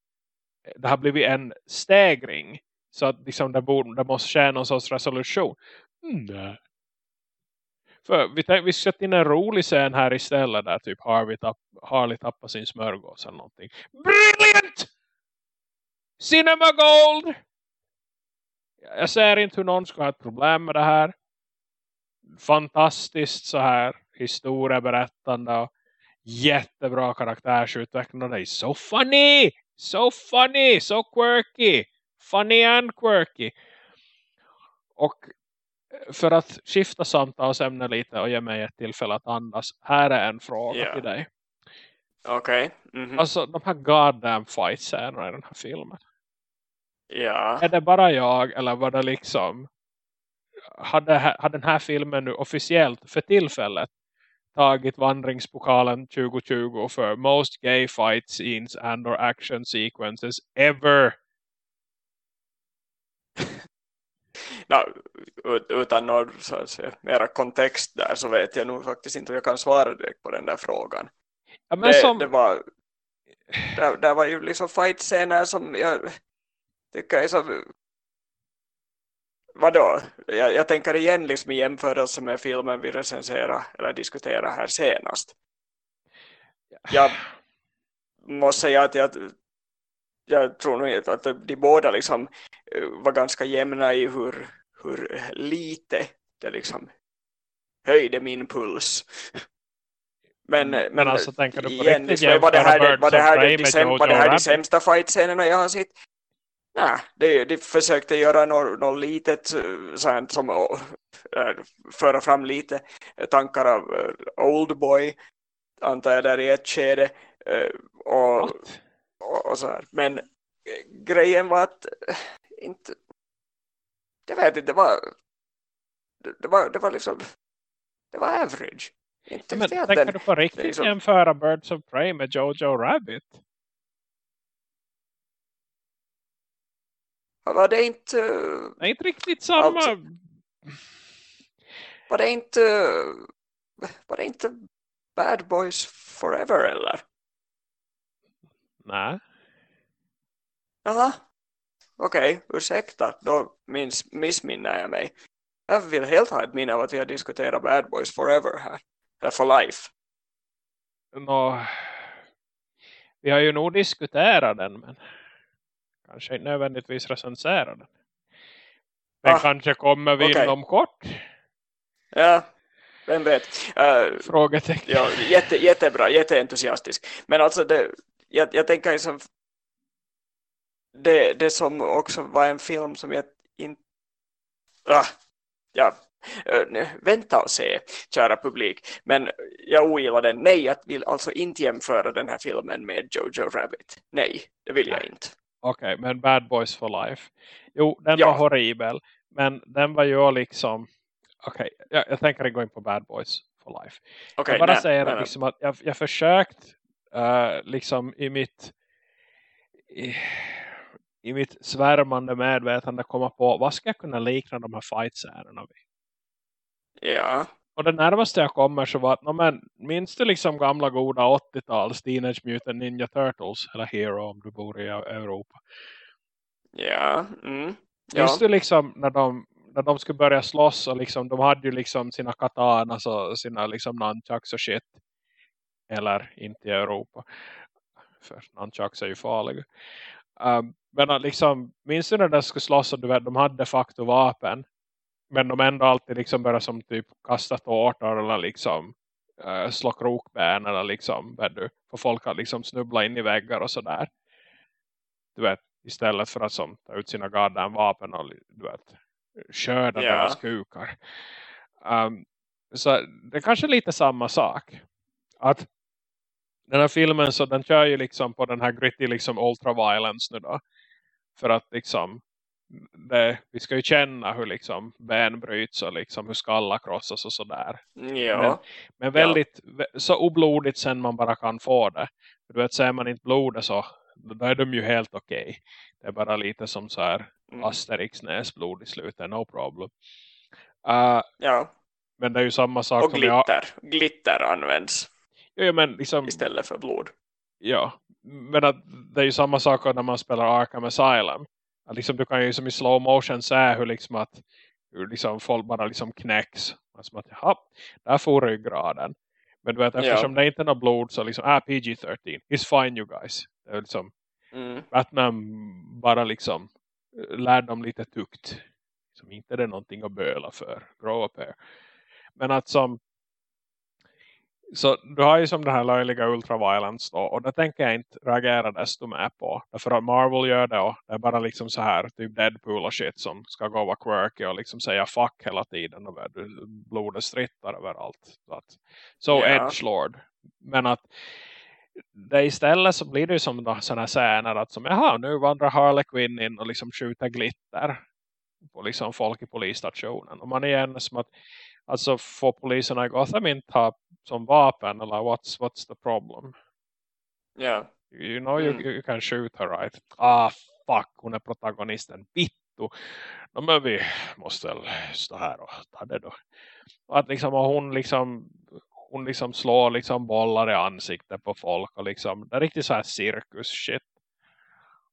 det har blivit en stegring. Så att liksom det, borde, det måste ske någon sorts resolution. Nej. För vi, vi sätter in en rolig scen här istället där typ Harvey tapp, Harley tappar sin smörgås eller någonting. Brilliant! Cinema Gold! Jag ser inte hur någon ska ha ett problem med det här. Fantastiskt så här historieberättande och jättebra karaktärsutveckling och det är så funny! So funny! So quirky! Funny and quirky! Och för att skifta samtalsämne lite och ge mig ett tillfälle att andas. Här är en fråga Ja. till dig. Okej. mhm. Alltså de här goddamn fight-scenerna i den här filmen. Ja. Är det bara jag eller var det liksom hade, hade den här filmen nu officiellt för tillfället tagit vandringspokalen 2020 för most gay fight scenes and or action sequences ever. Ja, ut- utan någon säga, mera kontext där så vet jag nog faktiskt inte om jag kan svara direkt på den där frågan. Ja, det, som, det var det, det var ju liksom fight-scener som jag tycker är så vadå? Jag, jag tänker igen liksom i jämförelse med filmen vi recenserar eller diskuterar här senast. Jag måste säga att jag, jag tror nog att de båda liksom eh, var ganska jämna i hur, hur lite det liksom höjde min puls. *laughs* Men, men, men alltså tänker du på igen, liksom, var det här, var det här, de, säm, var det här de sämsta fight-scenerna jag har sett? Nej, de, de försökte göra något, något litet eh, sånt som äh, föra fram lite tankar av Oldboy antar jag där i ett skede och, What? Och, så här. Men eh, grejen var att eh, inte jag vet inte, det var det, var, det var liksom det var average. Inte Men tänker den, du på riktigt så- jämföra Birds of Prey med Jojo Rabbit? var det inte Det är inte riktigt samma. Alltså- var det inte var det inte Bad Boys Forever eller? Nej. Jaha. Okej, ursäkta. Då minns, missminner jag mig. Jag vill helt ha ett minne av att vi har diskuterat Bad Boys Forever här. Eller for life. Nå, vi har ju nog diskuterat den men kanske inte nödvändigtvis recensera den. Men Ah, kanske kommer vi okej. inom kort. Ja, vem vet. Uh, Frågetecken. ja, jätte, jättebra, jätteentusiastisk. Men alltså, det, jag, jag tänker liksom det, det som också var en film som jag inte... Ah, ja, Eh, vänta och se, kära publik. Men jag ogillar den. Nej, jag vill alltså inte jämföra den här filmen med Jojo Rabbit. Nej, det vill jag inte. Okej, men Bad Boys for Life. Jo, den Ja. var horribel. Men den var ju liksom... Okej, jag, jag tänker gå in på Bad Boys for Life. Okej, jag bara nej, säger nej. liksom att jag, jag försökt eh, liksom i mitt i, i mitt svärmande medvetande komma på vad ska jag kunna likna de här fightsärerna vid? Ja, Och det närmaste jag kommer så var att, no, men, minns du liksom gamla goda 80-tals Teenage Mutant Ninja Turtles eller Hero om du bor i Europa? ja, mm, ja. Minns du liksom när de, när de skulle börja slåss och liksom, de hade ju liksom sina katanas och sina liksom nunchucks och shit. Eller inte i Europa. För nunchucks är ju farliga. Um, men liksom, minns du när de skulle slåss och du vet, de hade de facto vapen. Men de ändå alltid liksom började som typ kasta tårtor eller liksom uh, slå krokben eller liksom, vet du, för folk att liksom snubbla in i väggar och sådär. Du vet, istället för att som ta ut sina goddamn vapen och du vet, körda Ja. deras kukar. Um, så det är kanske lite samma sak. Att den här filmen så den kör ju liksom på den här gritty liksom ultra violence nu då. För att liksom det, vi ska ju känna hur liksom ben bryts och liksom hur skallar krossas och sådär. Ja. Men, men väldigt så oblodigt sen man bara kan få det. För du vet, ser man inte blodet så då är de ju helt okej. Okay. Det är bara lite som så här mm. Asterix näsblod i slutet, no problem. Uh, ja. Men det är ju samma sak. Och glitter. Jag... Glitter används. Ja, men liksom... Istället för blod. Ja, men att det är ju samma sak när man spelar Arkham Asylum. Att liksom, du kan ju som i slow motion se hur liksom att hur liksom folk bara liksom knäcks. Som att, jaha, där får ryggraden. Men du vet, eftersom ja. det inte är något blod så liksom, ah, PG-13, it's fine you guys. Det är liksom, mm. Batman bara liksom lär dem lite tukt. Som inte är det någonting att böla för. Grow up here. Men att som så du har ju som den här löjliga ultraviolence då. Och det tänker jag inte reagera desto mer på. Därför att Marvel gör det och det är bara liksom så här typ Deadpool och shit som ska gå och vara quirky och liksom säga fuck hela tiden. Och blodet strittar överallt. Så, att, so yeah. edgelord. Men att det istället så blir det ju som sådana scener att som jaha nu vandrar Harley Quinn in och liksom skjuter glitter på liksom folk i polisstationen. Och man är igen som att Alltså får poliserna i Gotham inte ha som vapen eller what's, what's the problem? Yeah. You know you, mm. you can shoot her right. Ah fuck, hon är protagonisten. Bitto. No, men vi måste väl stå här och ta det då. Och att liksom hon liksom hon liksom slår liksom bollar i ansiktet på folk och liksom det är riktigt så här cirkus shit.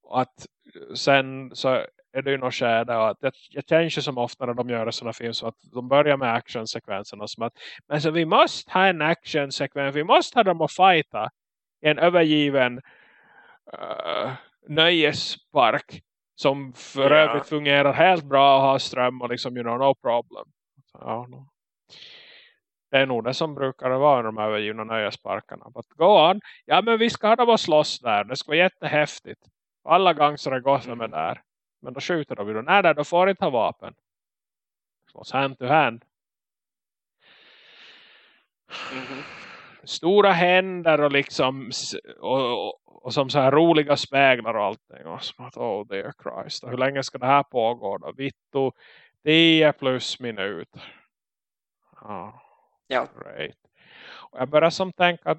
Och att sen så är det ju något skärde att jag, jag tänker som ofta när de gör sådana film så att de börjar med actionsekvenserna som att men så vi måste ha en actionsekvens, vi måste ha dem att fighta i en övergiven uh, nöjespark som för yeah. övrigt fungerar helt bra och har ström och liksom you know, no problem. Ja, no. Det är nog det som brukar vara de övergivna nöjesparkarna. But go on. Ja men vi ska ha dem att slåss där. Det ska vara jättehäftigt. Alla gangstrar går som är mm. där. Men då skjuter de ju. Nej, då får inte ha vapen. Slåss hand to hand. Mm -hmm. Stora händer och liksom och, och, och, som så här roliga speglar och allting. Och som att, oh dear Christ. hur länge ska det här pågå då? Vitto 10 plus minuter. Oh, ja. Great. Och jag börjar som tänka att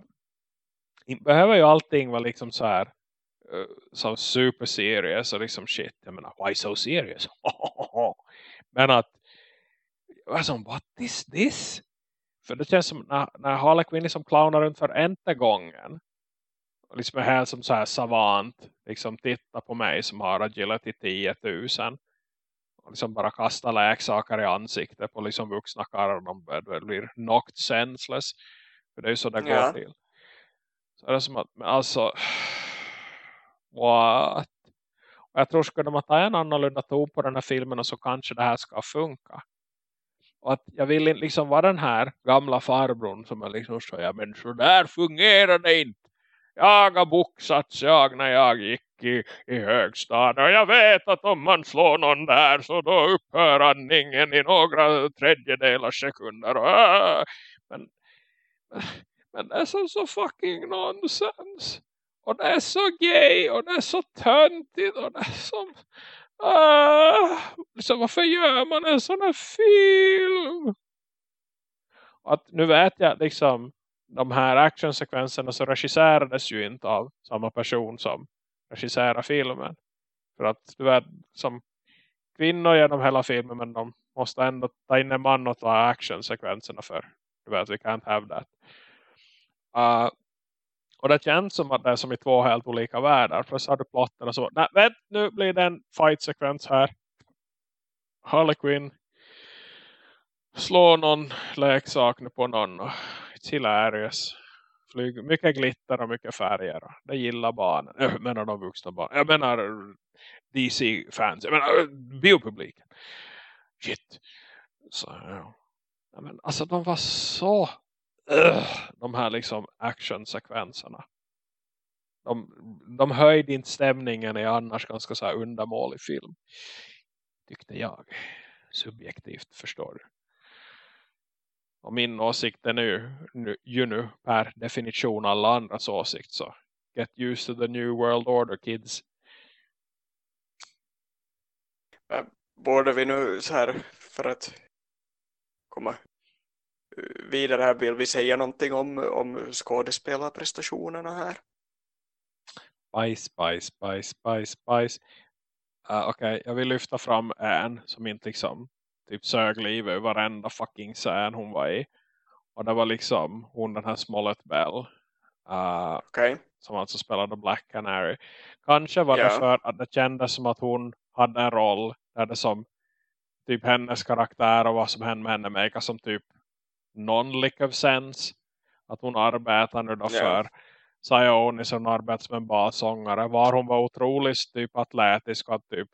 behöver ju allting vara liksom så här uh, som super serious och liksom shit. Jag menar, why so serious? *laughs* Men att alltså, what is this? För det känns som när, när Harley Quinn liksom clownar runt för ente gången. Och liksom är här som så här savant. Liksom titta på mig som har agility 10 000. Och liksom bara kasta läksaker i ansiktet på liksom vuxna karlar. De blir knocked senseless. För det är ju så det ja. går till. Så är det som att, alltså what? Och jag tror skulle man ta en annorlunda ton på den här filmen så kanske det här ska funka. Och att jag vill inte liksom vara den här gamla farbrorn som är liksom så, ja men så där fungerar det inte. Jag har boxats jag när jag gick i, i högstad. Och jag vet att om man slår någon där så då upphör andningen i några tredjedelar sekunder. Och, äh, men, men det är så, så fucking nonsens. Och det är så gay och det är så töntigt och det är ah, så... Uh, liksom, varför gör man en sån här film? Att nu vet jag liksom de här actionsekvenserna så regisserades ju inte av samma person som regisserar filmen. För att du vet som kvinnor genom hela filmen men de måste ändå ta in en man och ta actionsekvenserna för du vet, vi can't have that. Uh, och det känns som att det är som i två helt olika världar. För så har du plotten och så. Nej, vänt, nu blir det en fight-sekvens här. Harley Quinn slår någon leksak nu på någon. Och it's hilarious. Flyg, mycket glitter och mycket färger. Det gillar barnen. Äh, jag menar de vuxna barnen. Jag menar DC-fans. Jag menar äh, biopubliken. Shit. Så, ja. Men alltså de var så de här liksom actionsekvenserna. De, de höjde inte stämningen i annars ganska så här undermålig film. Tyckte jag. Subjektivt, förstår du. Och min åsikt är nu, nu, ju nu per definition alla andras åsikt. Så get used to the new world order kids. Äh, borde vi nu så här för att komma vidare här vill vi säga någonting om, om skådespelarprestationerna här? Spice, spice, spice, spice, spice. Uh, Okej, okay. jag vill lyfta fram en som inte liksom typ sög livet i varenda fucking scen hon var i. Och det var liksom hon den här Smollett Bell. Uh, okay. Som alltså spelade Black Canary. Kanske var yeah. det för att det kändes som att hon hade en roll där det som typ hennes karaktär och vad som hände med henne make som typ non lick of sense. Att hon arbetar nu då yeah. för Sayoni som arbetar som en bassångare. Var hon var otroligt typ atletisk och typ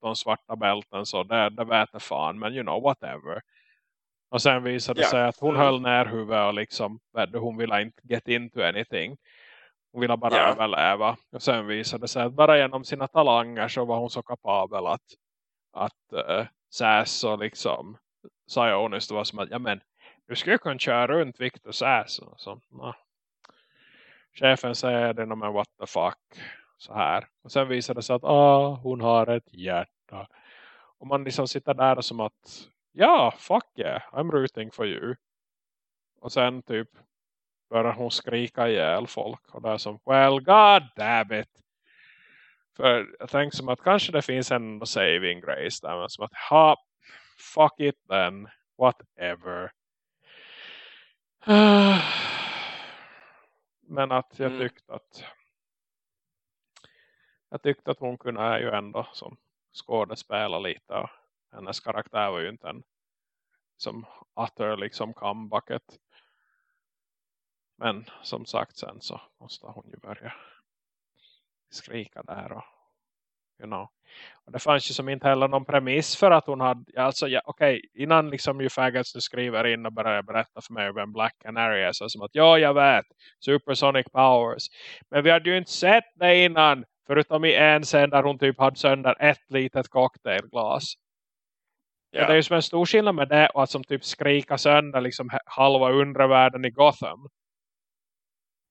17 svarta bälten så det, det vet jag fan. Men you know, whatever. Och sen visade det yeah. sig att hon höll ner huvudet och liksom, hon ville inte get into anything. Hon ville bara yeah. överleva. Och sen visade det sig att bara genom sina talanger så var hon så kapabel att, att uh, Sass och liksom Sionis det var som att, ja men du skulle kunna köra runt Victors ass. Och så, nah. Chefen säger det, men what the fuck. Så här. Och sen visar det sig att ah, hon har ett hjärta. Och man liksom sitter där som att ja, fuck yeah, I'm rooting for you. Och sen typ börjar hon skrika ihjäl folk. Och det är som, well, god damn it. För jag tänker som att kanske det finns en saving grace där. Men som att, ha, fuck it then. Whatever. *sighs* Men att jag mm. tyckte att jag tyckte att hon kunde ju ändå som skådespela lite. Och hennes karaktär var ju inte en som utter liksom comebacket. Men som sagt sen så måste hon ju börja skrika där och you know. Och det fanns ju som inte heller någon premiss för att hon hade, alltså ja, okej, okay, innan liksom ju faggots nu skriver in och börjar berätta för mig vem Black Canary är så som att ja jag vet, supersonic powers. Men vi hade ju inte sett det innan förutom i en scen där hon typ hade sönder ett litet cocktailglas. Ja. Det är ju som en stor skillnad med det och att som typ skrika sönder liksom halva undre världen i Gotham.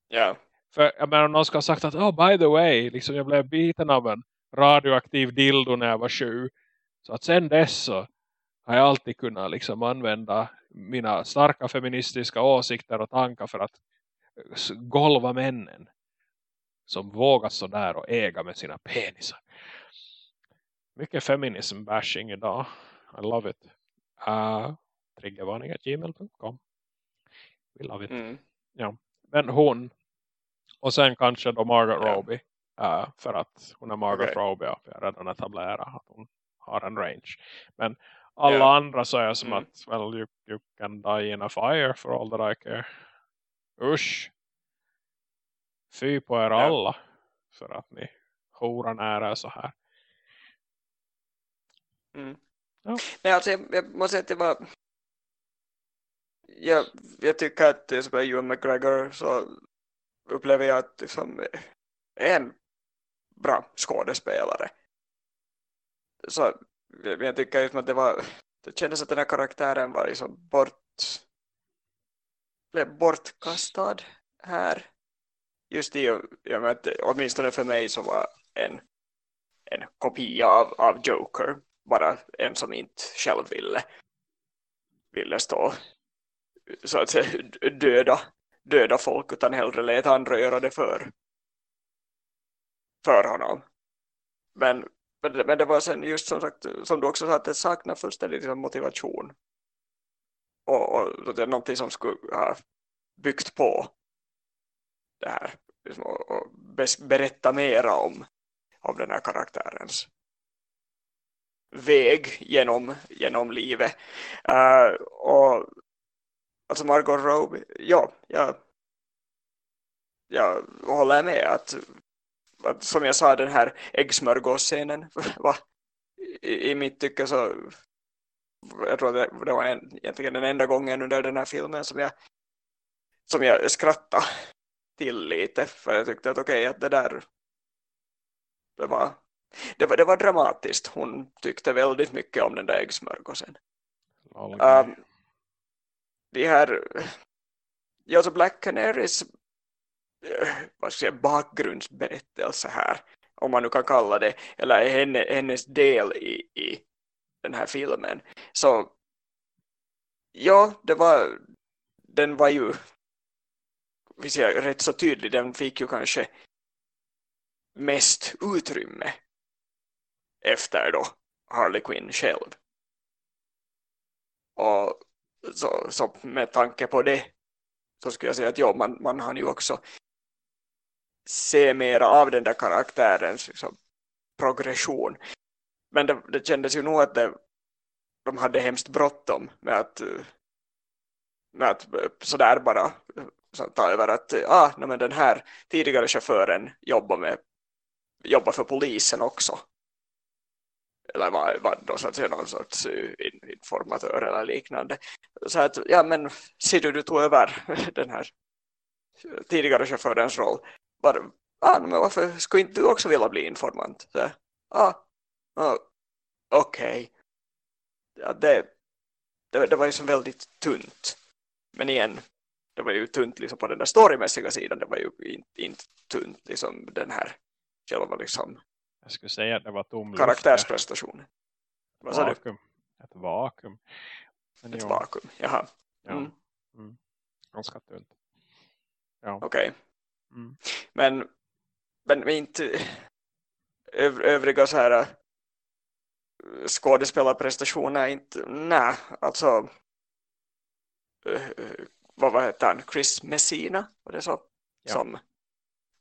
Ja. För jag menar, någon ska ha sagt att, oh by the way, liksom jag blev biten av en radioaktiv dildo när jag var sju. Så att sen dess så har jag alltid kunnat liksom använda mina starka feministiska åsikter och tankar för att golva männen som vågar så där och äga med sina penisar. Mycket feminism bashing idag. I love it. Uh, triggervarning.gmail.com We love it. Mm. Ja. Men hon och sen kanske då Margaret. Robbie Uh, för att hon är Margot okay. Jag redan etablerat att hon har en range. Men alla yeah. andra säger som mm. att well, you, you can die in a fire for all that I care. Usch. Fy på er yeah. alla. För att ni horar nära så här. Mm. Ja. Nej, alltså jag, jag måste säga att det var jag, jag tycker att det som är Ewan McGregor så upplever jag att liksom, en bra skådespelare. Så jag tycker liksom att det var det kändes att den här karaktären var liksom bort blev bortkastad här. Just i och med att åtminstone för mig så var en, en kopia av, av Joker bara en som inte själv ville ville stå så att säga döda, döda folk utan hellre lät andra göra det för för honom. Men, men, men det var sen just som sagt, som du också sa, att det saknar fullständigt liksom motivation. Och, och det är någonting som skulle ha byggt på det här. Liksom, och, och berätta mera om, om den här karaktärens väg genom, genom livet. Uh, och alltså Margot Robbie, ja, jag, jag håller med att som jag sa, den här äggsmörgåsscenen *laughs* va? I, i mitt tycke så jag tror det, det var en, egentligen den enda gången under den här filmen som jag som jag skrattade till lite för jag tyckte att okej okay, att det där det var, det var det var dramatiskt. Hon tyckte väldigt mycket om den där äggsmörgåsen. Um, de här ja, alltså Black Canaries vad säger, bakgrundsberättelse här? Om man nu kan kalla det eller henne, hennes del i, i den här filmen. Så ja, det var den var ju vi ser, rätt så tydlig den fick ju kanske mest utrymme efter då Harley Quinn själv. Och så, så med tanke på det så skulle jag säga att ja, man, man har ju också se mera av den där karaktärens liksom, progression. Men det, det kändes ju nog att det, de hade hemskt bråttom med att, med att sådär bara så ta över att ah, nej, men den här tidigare chauffören jobbar, med, jobbar för polisen också. Eller var, var då så att säga någon sorts eh, informatör eller liknande. Så att, ja men ser du, du tog över *laughs* den här tidigare chaufförens roll var, ah, men varför skulle inte du också vilja bli informant? Så, ah, ah, Okej. Okay. Ja, det, det, det var ju så väldigt tunt. Men igen, det var ju tunt liksom på den där storymässiga sidan. Det var ju inte, inte tunt liksom den här själva liksom jag skulle säga att det var tom karaktärsprestationen. Vad sa du? Ett vakuum. Men Ett jo. vakuum, jaha. Ja. Mm. Mm. Ganska tunt. Ja. Okej. Okay. Mm. Men, men inte övriga så här äh, skådespelarprestationer inte, nej, alltså äh, vad var heter han? Chris Messina var det så? Ja. Som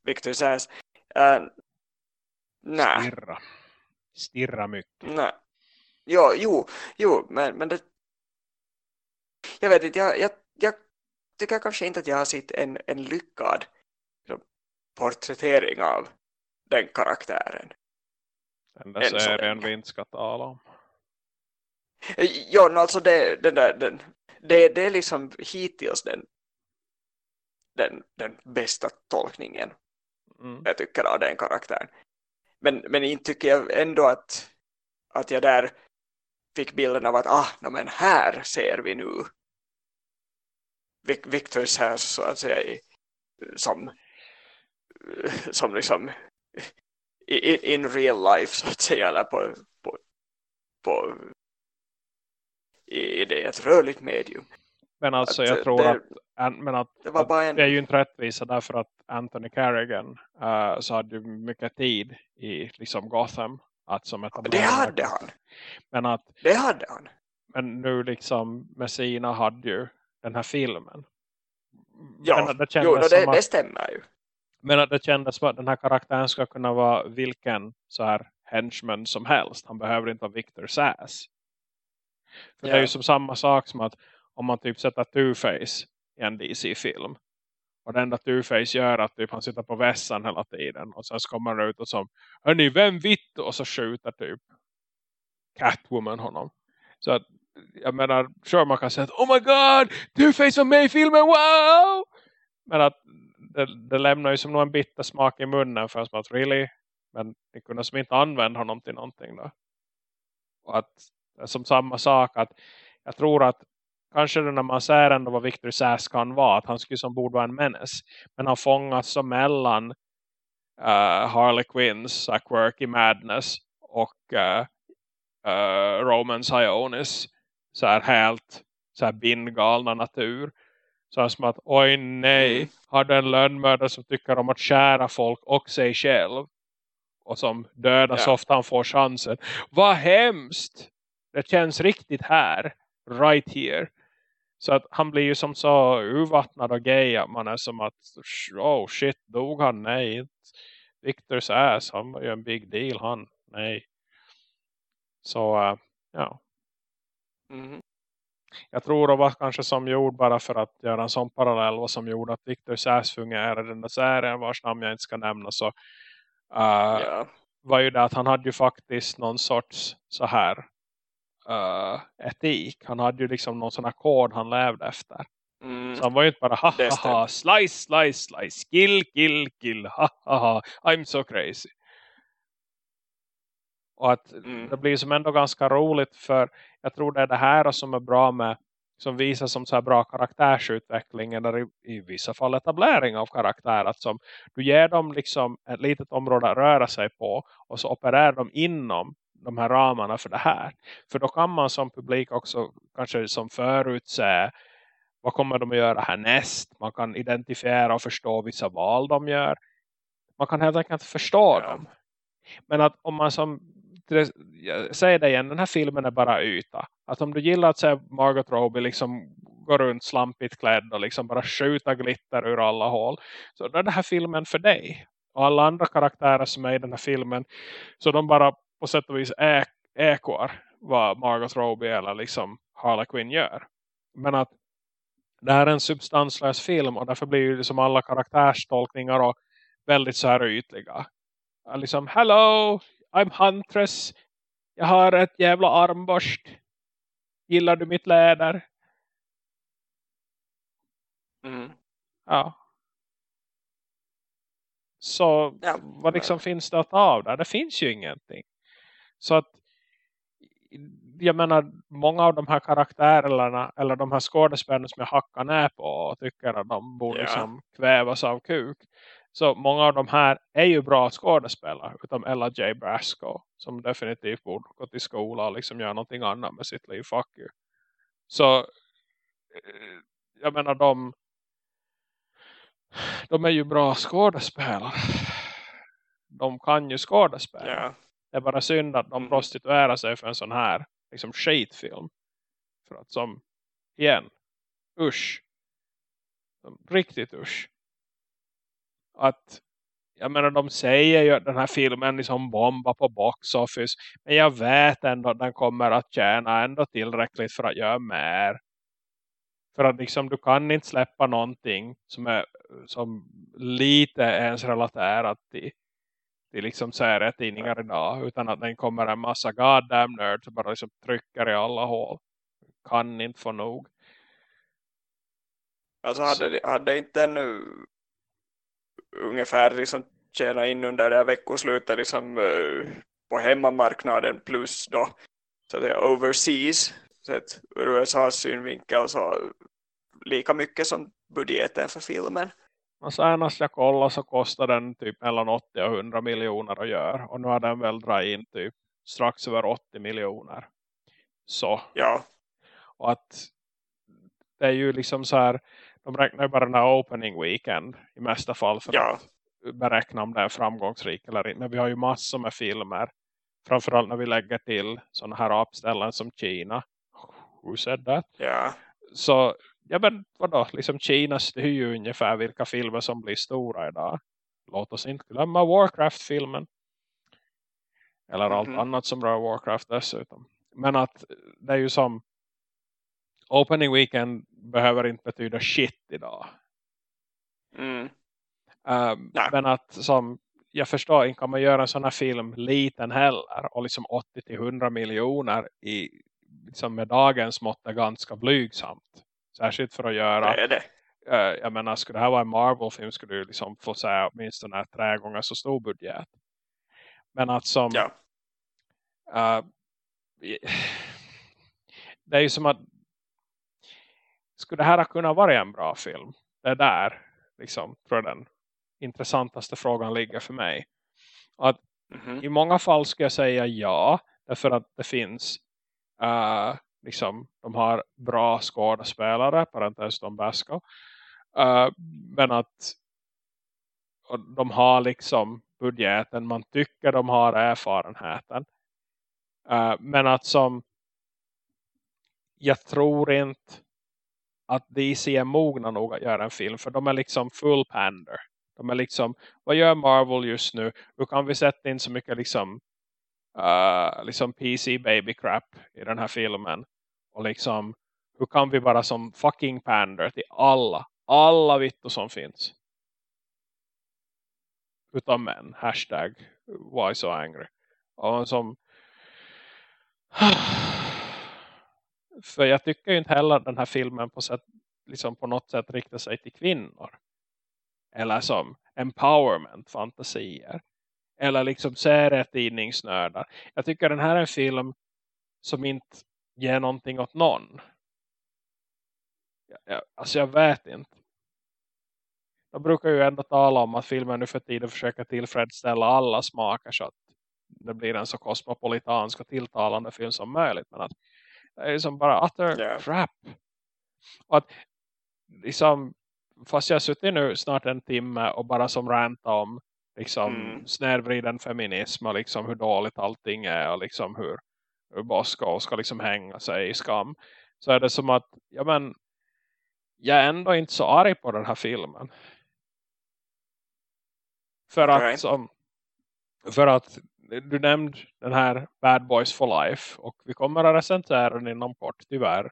Victor Sass. Uh, nej. Stirra. Stirra mycket. Nej. Jo, jo, jo men, men det jag vet inte, jag, jag, jag tycker kanske inte att jag har sett en, en lyckad porträttering av den karaktären. Den där serien vi inte ska tala om. Ja, alltså det, den där, den, det, det är liksom hittills den, den, den bästa tolkningen mm. jag tycker av den karaktären. Men, men inte tycker jag ändå att, att jag där fick bilden av att ah, no, men här ser vi nu Victors här så att säga som som liksom in, in real life så att säga eller på, på, på i det ett rörligt medium. Men alltså att jag tror det, att, men att, det, var bara en... det är ju inte rättvisa därför att Anthony Carrigan uh, så hade ju mycket tid i liksom Gotham att som ett det hade han. Men att det hade han. Men nu liksom Messina hade ju den här filmen. Ja, det, jo, det, att, det stämmer ju. Men att det kändes som att den här karaktären ska kunna vara vilken så här henchman som helst. Han behöver inte vara Victor Sass. För yeah. det är ju som samma sak som att om man typ sätter Two-Face i en DC-film. Och det enda Two-Face gör att typ han sitter på vässan hela tiden. Och sen så kommer han ut och som Hörni, vem vitt? Och så skjuter typ Catwoman honom. Så att jag menar, sure man kan säga att Oh my god, Two-Face var med i filmen, wow! Men att det, det lämnar ju som någon bitter smak i munnen för som att really, men ni kunde som inte använda honom till någonting då. Och att som samma sak att jag tror att kanske när man ser ändå vad Victor Sass kan vara att han skulle som borde vara en menace. Men han fångas som mellan uh, Harley Quinns uh, quirky madness och eh, eh, uh, uh, Romans Ionis så här helt så här bindgalna natur så som att, oj nej, har du en lönnmördare som tycker om att kära folk och sig själv. Och som dödar så ofta han får chansen. Vad hemskt! Det känns riktigt här. Right here. Så att han blir ju som så urvattnad och gay att man är som att, oh shit, dog han? Nej. Victors ass, han var ju en big deal, han. Nej. Så, uh, ja. Mm jag tror det var kanske som gjord bara för att göra en sån parallell vad som gjorde att Victor Sass fungerade den där serien vars namn jag inte ska nämna så uh, yeah. var ju det att han hade ju faktiskt någon sorts så här uh, etik. Han hade ju liksom någon sån här kod han levde efter. Mm. Så han var ju inte bara ha ha ha slice slice slice kill kill kill ha ha ha I'm so crazy. Och att mm. det blir som ändå ganska roligt för jag tror det är det här som är bra med som visar som så här bra karaktärsutveckling eller i, i vissa fall etablering av karaktär att som du ger dem liksom ett litet område att röra sig på och så opererar de inom de här ramarna för det här. För då kan man som publik också kanske som förutse vad kommer de att göra härnäst. Man kan identifiera och förstå vissa val de gör. Man kan helt enkelt förstå ja. dem. Men att om man som jag säger det igen, den här filmen är bara yta. Att om du gillar att se Margot Robbie liksom gå runt slampigt klädd och liksom bara skjuta glitter ur alla hål. Så då är den här filmen för dig. Och alla andra karaktärer som är i den här filmen. Så de bara på sätt och vis ekor vad Margot Robbie eller liksom Harley Quinn gör. Men att det här är en substanslös film och därför blir ju liksom alla karaktärstolkningar och väldigt så här ytliga. Liksom, hello, I'm Huntress. Jag har ett jävla armborst. Gillar du mitt läder? Mm. Ja. Så ja, vad liksom men... finns det att ta av där? Det finns ju ingenting. Så att jag menar, många av de här karaktärerna eller de här skådespelarna som jag hackar ner på och tycker att de borde yeah. liksom kvävas av kuk. Så många av de här är ju bra skådespelare utom Ella J. Brasco som definitivt borde gå till skola och liksom göra någonting annat med sitt liv. Fuck you. Så eh, jag menar de de är ju bra skådespelare. De kan ju skådespela. Yeah. Det är bara synd att de mm. prostituerar sig för en sån här liksom skitfilm. För att som, igen, usch. Riktigt usch. Att, jag menar de säger ju att den här filmen liksom bombar på box office. Men jag vet ändå att den kommer att tjäna ändå tillräckligt för att göra mer. För att liksom du kan inte släppa någonting som är som lite ens relaterat till till liksom serietidningar idag utan att den kommer en massa goddamn nerds och bara liksom trycker i alla hål. Kan inte få nog. Alltså hade, hade inte nu ungefär liksom tjäna in under det här veckoslutet liksom uh, på hemmamarknaden plus då så det är overseas sett ur USAs synvinkel så lika mycket som budgeten för filmen. Och senast jag kollade så kostade den typ mellan 80 och 100 miljoner att göra. Och nu har den väl dragit in typ strax över 80 miljoner. Så. Ja. Och att det är ju liksom så här. De räknar ju bara den här opening weekend i mesta fall för ja. att beräkna om det är framgångsrik eller inte. Men vi har ju massor med filmer. Framförallt när vi lägger till sådana här uppställen som Kina. Who said that? Ja. Så ja men vadå, liksom Kina styr ju ungefär vilka filmer som blir stora idag. Låt oss inte glömma Warcraft-filmen. Eller mm -hmm. allt mhm. annat som rör Warcraft dessutom. Men att det är ju som Opening Weekend behöver inte betyda shit idag. Mm. Um, men att som jag förstår inte kan man göra en sån här film liten heller och liksom 80-100 miljoner i liksom med dagens mått är ganska blygsamt. Särskilt för att göra... Det det. Uh, jag menar, skulle det här vara en Marvel-film skulle du liksom få säga åtminstone tre gånger så stor budget. Men att som... Ja. Uh, det är ju som att skulle det här kunna vara en bra film? Det är där liksom, tror jag den intressantaste frågan ligger för mig. Att mm -hmm. I många fall ska jag säga ja. Därför att det finns uh, liksom, de har bra skådespelare, parentes de Basco. Uh, men att de har liksom budgeten, man tycker de har erfarenheten. Uh, men att som jag tror inte att DC är mogna nog att göra en film. För de är liksom full pander. De är liksom, vad gör Marvel just nu? Hur kan vi sätta in så mycket liksom uh, liksom PC baby crap i den här filmen. Och liksom, hur kan vi bara som fucking pander till alla, alla vittor som finns. Utan män, hashtag why so angry. Och som *sighs* ah för jag tycker ju inte heller att den här filmen på, sätt, liksom på något sätt riktar sig till kvinnor. Eller som empowerment fantasier eller liksom serietidningsnördar. Jag tycker den här är en film som inte ger någonting åt någon. ja, alltså jag vet inte. De brukar ju ändå tala om att filmen nu för tiden försöker tillfredsställa alla smaker så att det blir en så kosmopolitansk och tilltalande film som möjligt. Men att det är som bara utter yeah. crap. Och att liksom, fast jag har suttit nu snart en timme och bara som ranta om liksom mm. snedvriden feminism och liksom hur dåligt allting är och liksom hur, hur Bosko ska liksom hänga sig i skam. Så är det som att, ja men jag är ändå inte så arg på den här filmen. För att, som, för att du nämnde den här Bad Boys for Life och vi kommer att recensera den inom kort tyvärr.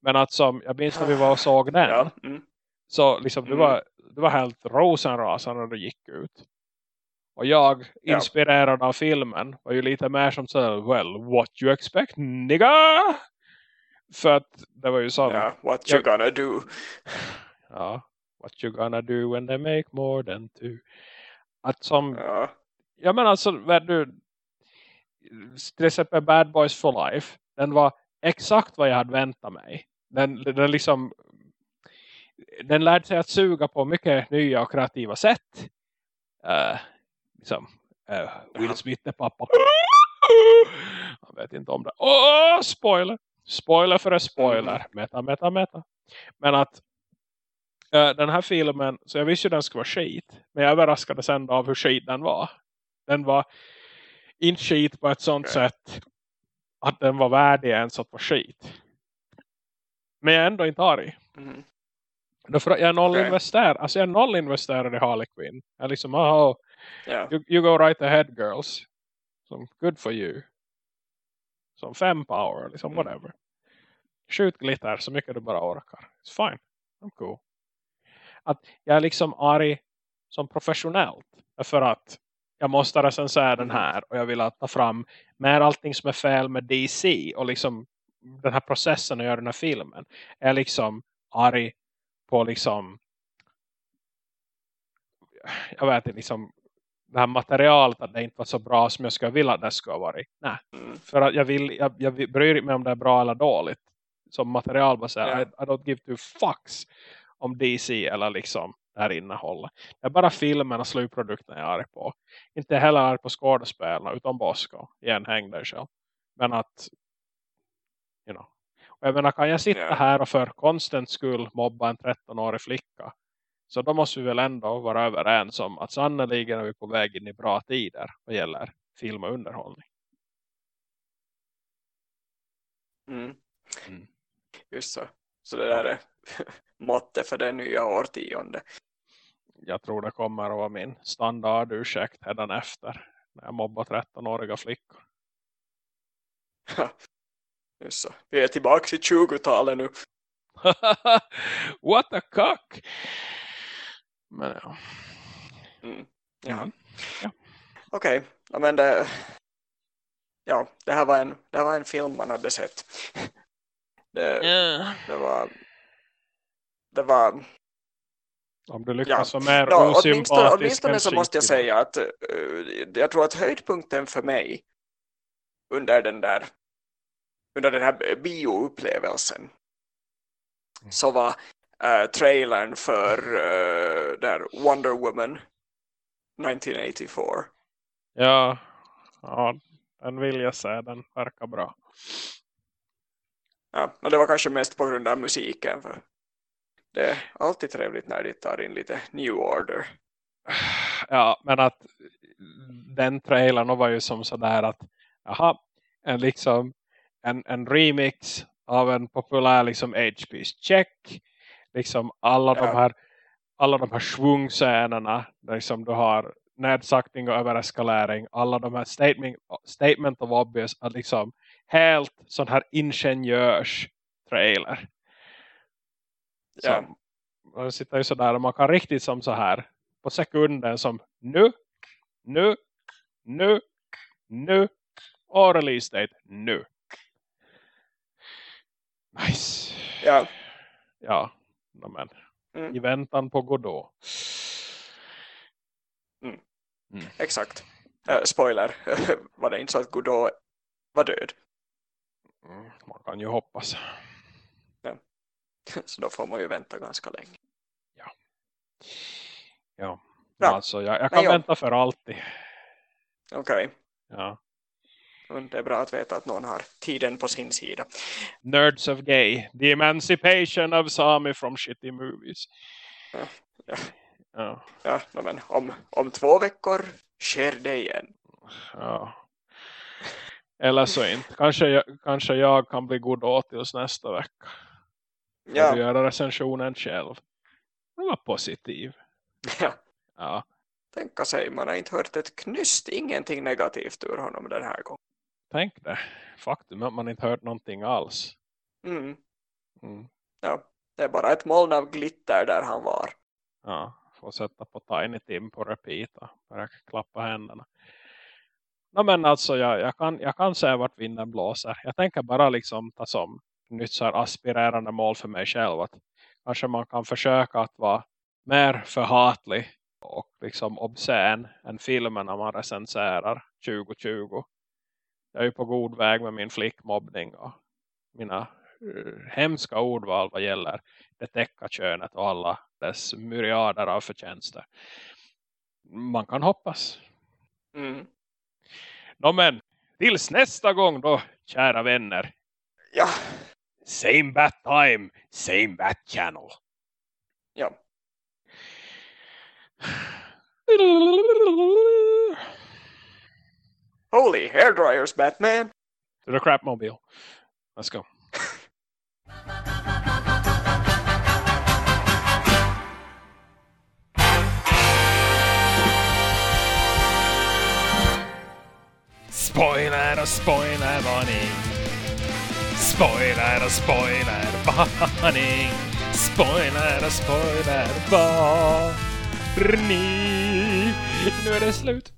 Men att som, jag minns när vi var och såg den. Ja. Mm. Så liksom mm. du, var, du var helt rosenrasande när du gick ut. Och jag, inspirerad ja. av filmen, var ju lite mer som så well, what you expect, nigga? För att det var ju så. Ja, what you gonna do? Ja, what you gonna do when they make more than two? Att som, ja, ja men alltså, du, till exempel Bad Boys for Life, den var exakt vad jag hade väntat mig. Den, den liksom, den lärde sig att suga på mycket nya och kreativa sätt. Uh, liksom, uh, Will Smith är pappa. Jag vet inte om det. Åh, oh, spoiler! Spoiler för en spoiler. Meta, meta, meta. Men att uh, den här filmen, så jag visste ju den skulle vara skit. Men jag överraskades ändå av hur skit den var. Den var inte skit på ett sånt okay. sätt att den var värdig ens att vara skit. Men jag är ändå inte arg. Mm. Därför jag är nollinvesterare. Okay. Alltså jag är nollinvesterare i Harley Quinn. Jag är liksom, oh, yeah. you, you, go right ahead girls. Som good for you. Som fem power, liksom mm. whatever. Skjut glitter så mycket du bara orkar. It's fine. I'm cool. Att jag är liksom arg som professionellt. För att jag måste recensera den här. Och jag vill ta fram med allting som är fel med DC. Och liksom den här processen att göra den här filmen. Är liksom arg på liksom jag vet inte liksom det här materialet att det inte var så bra som jag skulle vilja att det skulle ha varit. Nej. Mm. För att jag vill jag, jag bryr mig om det är bra eller dåligt som materialbaserat. Yeah. I, I don't give two fucks om DC eller liksom det här innehållet. Det är bara filmen och slutprodukten jag är arg på. Inte heller arg på skådespelarna utan Bosco. Igen, häng dig själv. Men att you know, och jag menar, kan jag sitta yeah. här och för konstens skull mobba en 13-årig flicka? Så då måste vi väl ändå vara överens om att sannoliken är vi på väg in i bra tider vad gäller film och underhållning. Mm. Mm. Just så. Så det där är *laughs* måttet för det nya årtionde. Jag tror det kommer att vara min standardursäkt redan efter när jag mobbar 13-åriga flickor. *laughs* Så. Vi är tillbaka i 20-talet nu. *laughs* What a cock! Men ja. Mm. Ja. Mm. ja. Okej, okay. ja, men det, ja, det här var en, det här var en film man hade sett. Det, yeah. det var det var om du lyckas ja. vara mer ja, osympatisk åtminstone, åtminstone så måste jag säga att uh, jag tror att höjdpunkten för mig under den där under den här bioupplevelsen mm. så var uh, trailern för uh, där Wonder Woman 1984. Ja, ja, den vill jag säga. Den verkar bra. Ja, och det var kanske mest på grund av musiken. För det är alltid trevligt när de tar in lite New Order. Ja, men att den trailern var ju som sådär att jaha, en liksom en, en remix av en populär liksom HP check. Liksom alla ja. de här alla de här svungscenerna liksom du har nedsaktning och övereskalering. Alla de här statement, statement of obvious att liksom helt sån här ingenjörs trailer. Ja. man sitter ju sådär och man kan riktigt som så här på sekunden som nu, nu, nu, nu och release date nu. Nice. Ja. Ja, men mm. i väntan på Godot. Mm. Mm. Exakt. Uh, spoiler, *laughs* var det inte så att Godot var död? Mm, man kan ju hoppas. Ja. *laughs* Så då får man ju vänta ganska länge. Ja, Bra. alltså jag, jag kan ja. vänta för alltid. Okej, Ja. men det är bra att veta att någon har tiden på sin sida. Nerds of Gay. The Emancipation of Sami from Shitty Movies. Ja, ja. Ja. Ja, men om, om två veckor sker det igen. ja. Eller så inte. Kanske jag, kanske jag kan bli god åt oss nästa vecka. Ja. Ja, Och göra recensionen själv. Det var positiv. *laughs* ja. Ja. Tänka sig, man har inte hört ett knyst, ingenting negativt ur honom den här gången. Tänk det. Faktum är att man inte hört någonting alls. Mm. Mm. Ja, det är bara ett moln av glitter där han var. Ja, får sätta på Tiny Tim på repeat och klappa händerna. No, men alltså jag, jag, kan, jag kan säga vart vinden blåser. Jag tänker bara liksom ta som nytt så aspirerande mål för mig själv. Att kanske man kan försöka att vara mer förhatlig och liksom obscen än filmen när man recenserar 2020. Jag är ju på god väg med min flickmobbning och mina eh, hemska ordval vad gäller det täcka könet och alla dess myriader av förtjänster. Man kan hoppas. Mm. Nå men, tills nästa gång då, kära vänner. Ja, Same bat time, same bat channel. ja. Holy hair dryers, Batman! To the crapmobile. Let's go. Spoiler och spoilervarning. Spoiler och spoilervarning. Spoiler och spoilervarning. Nu är det slut.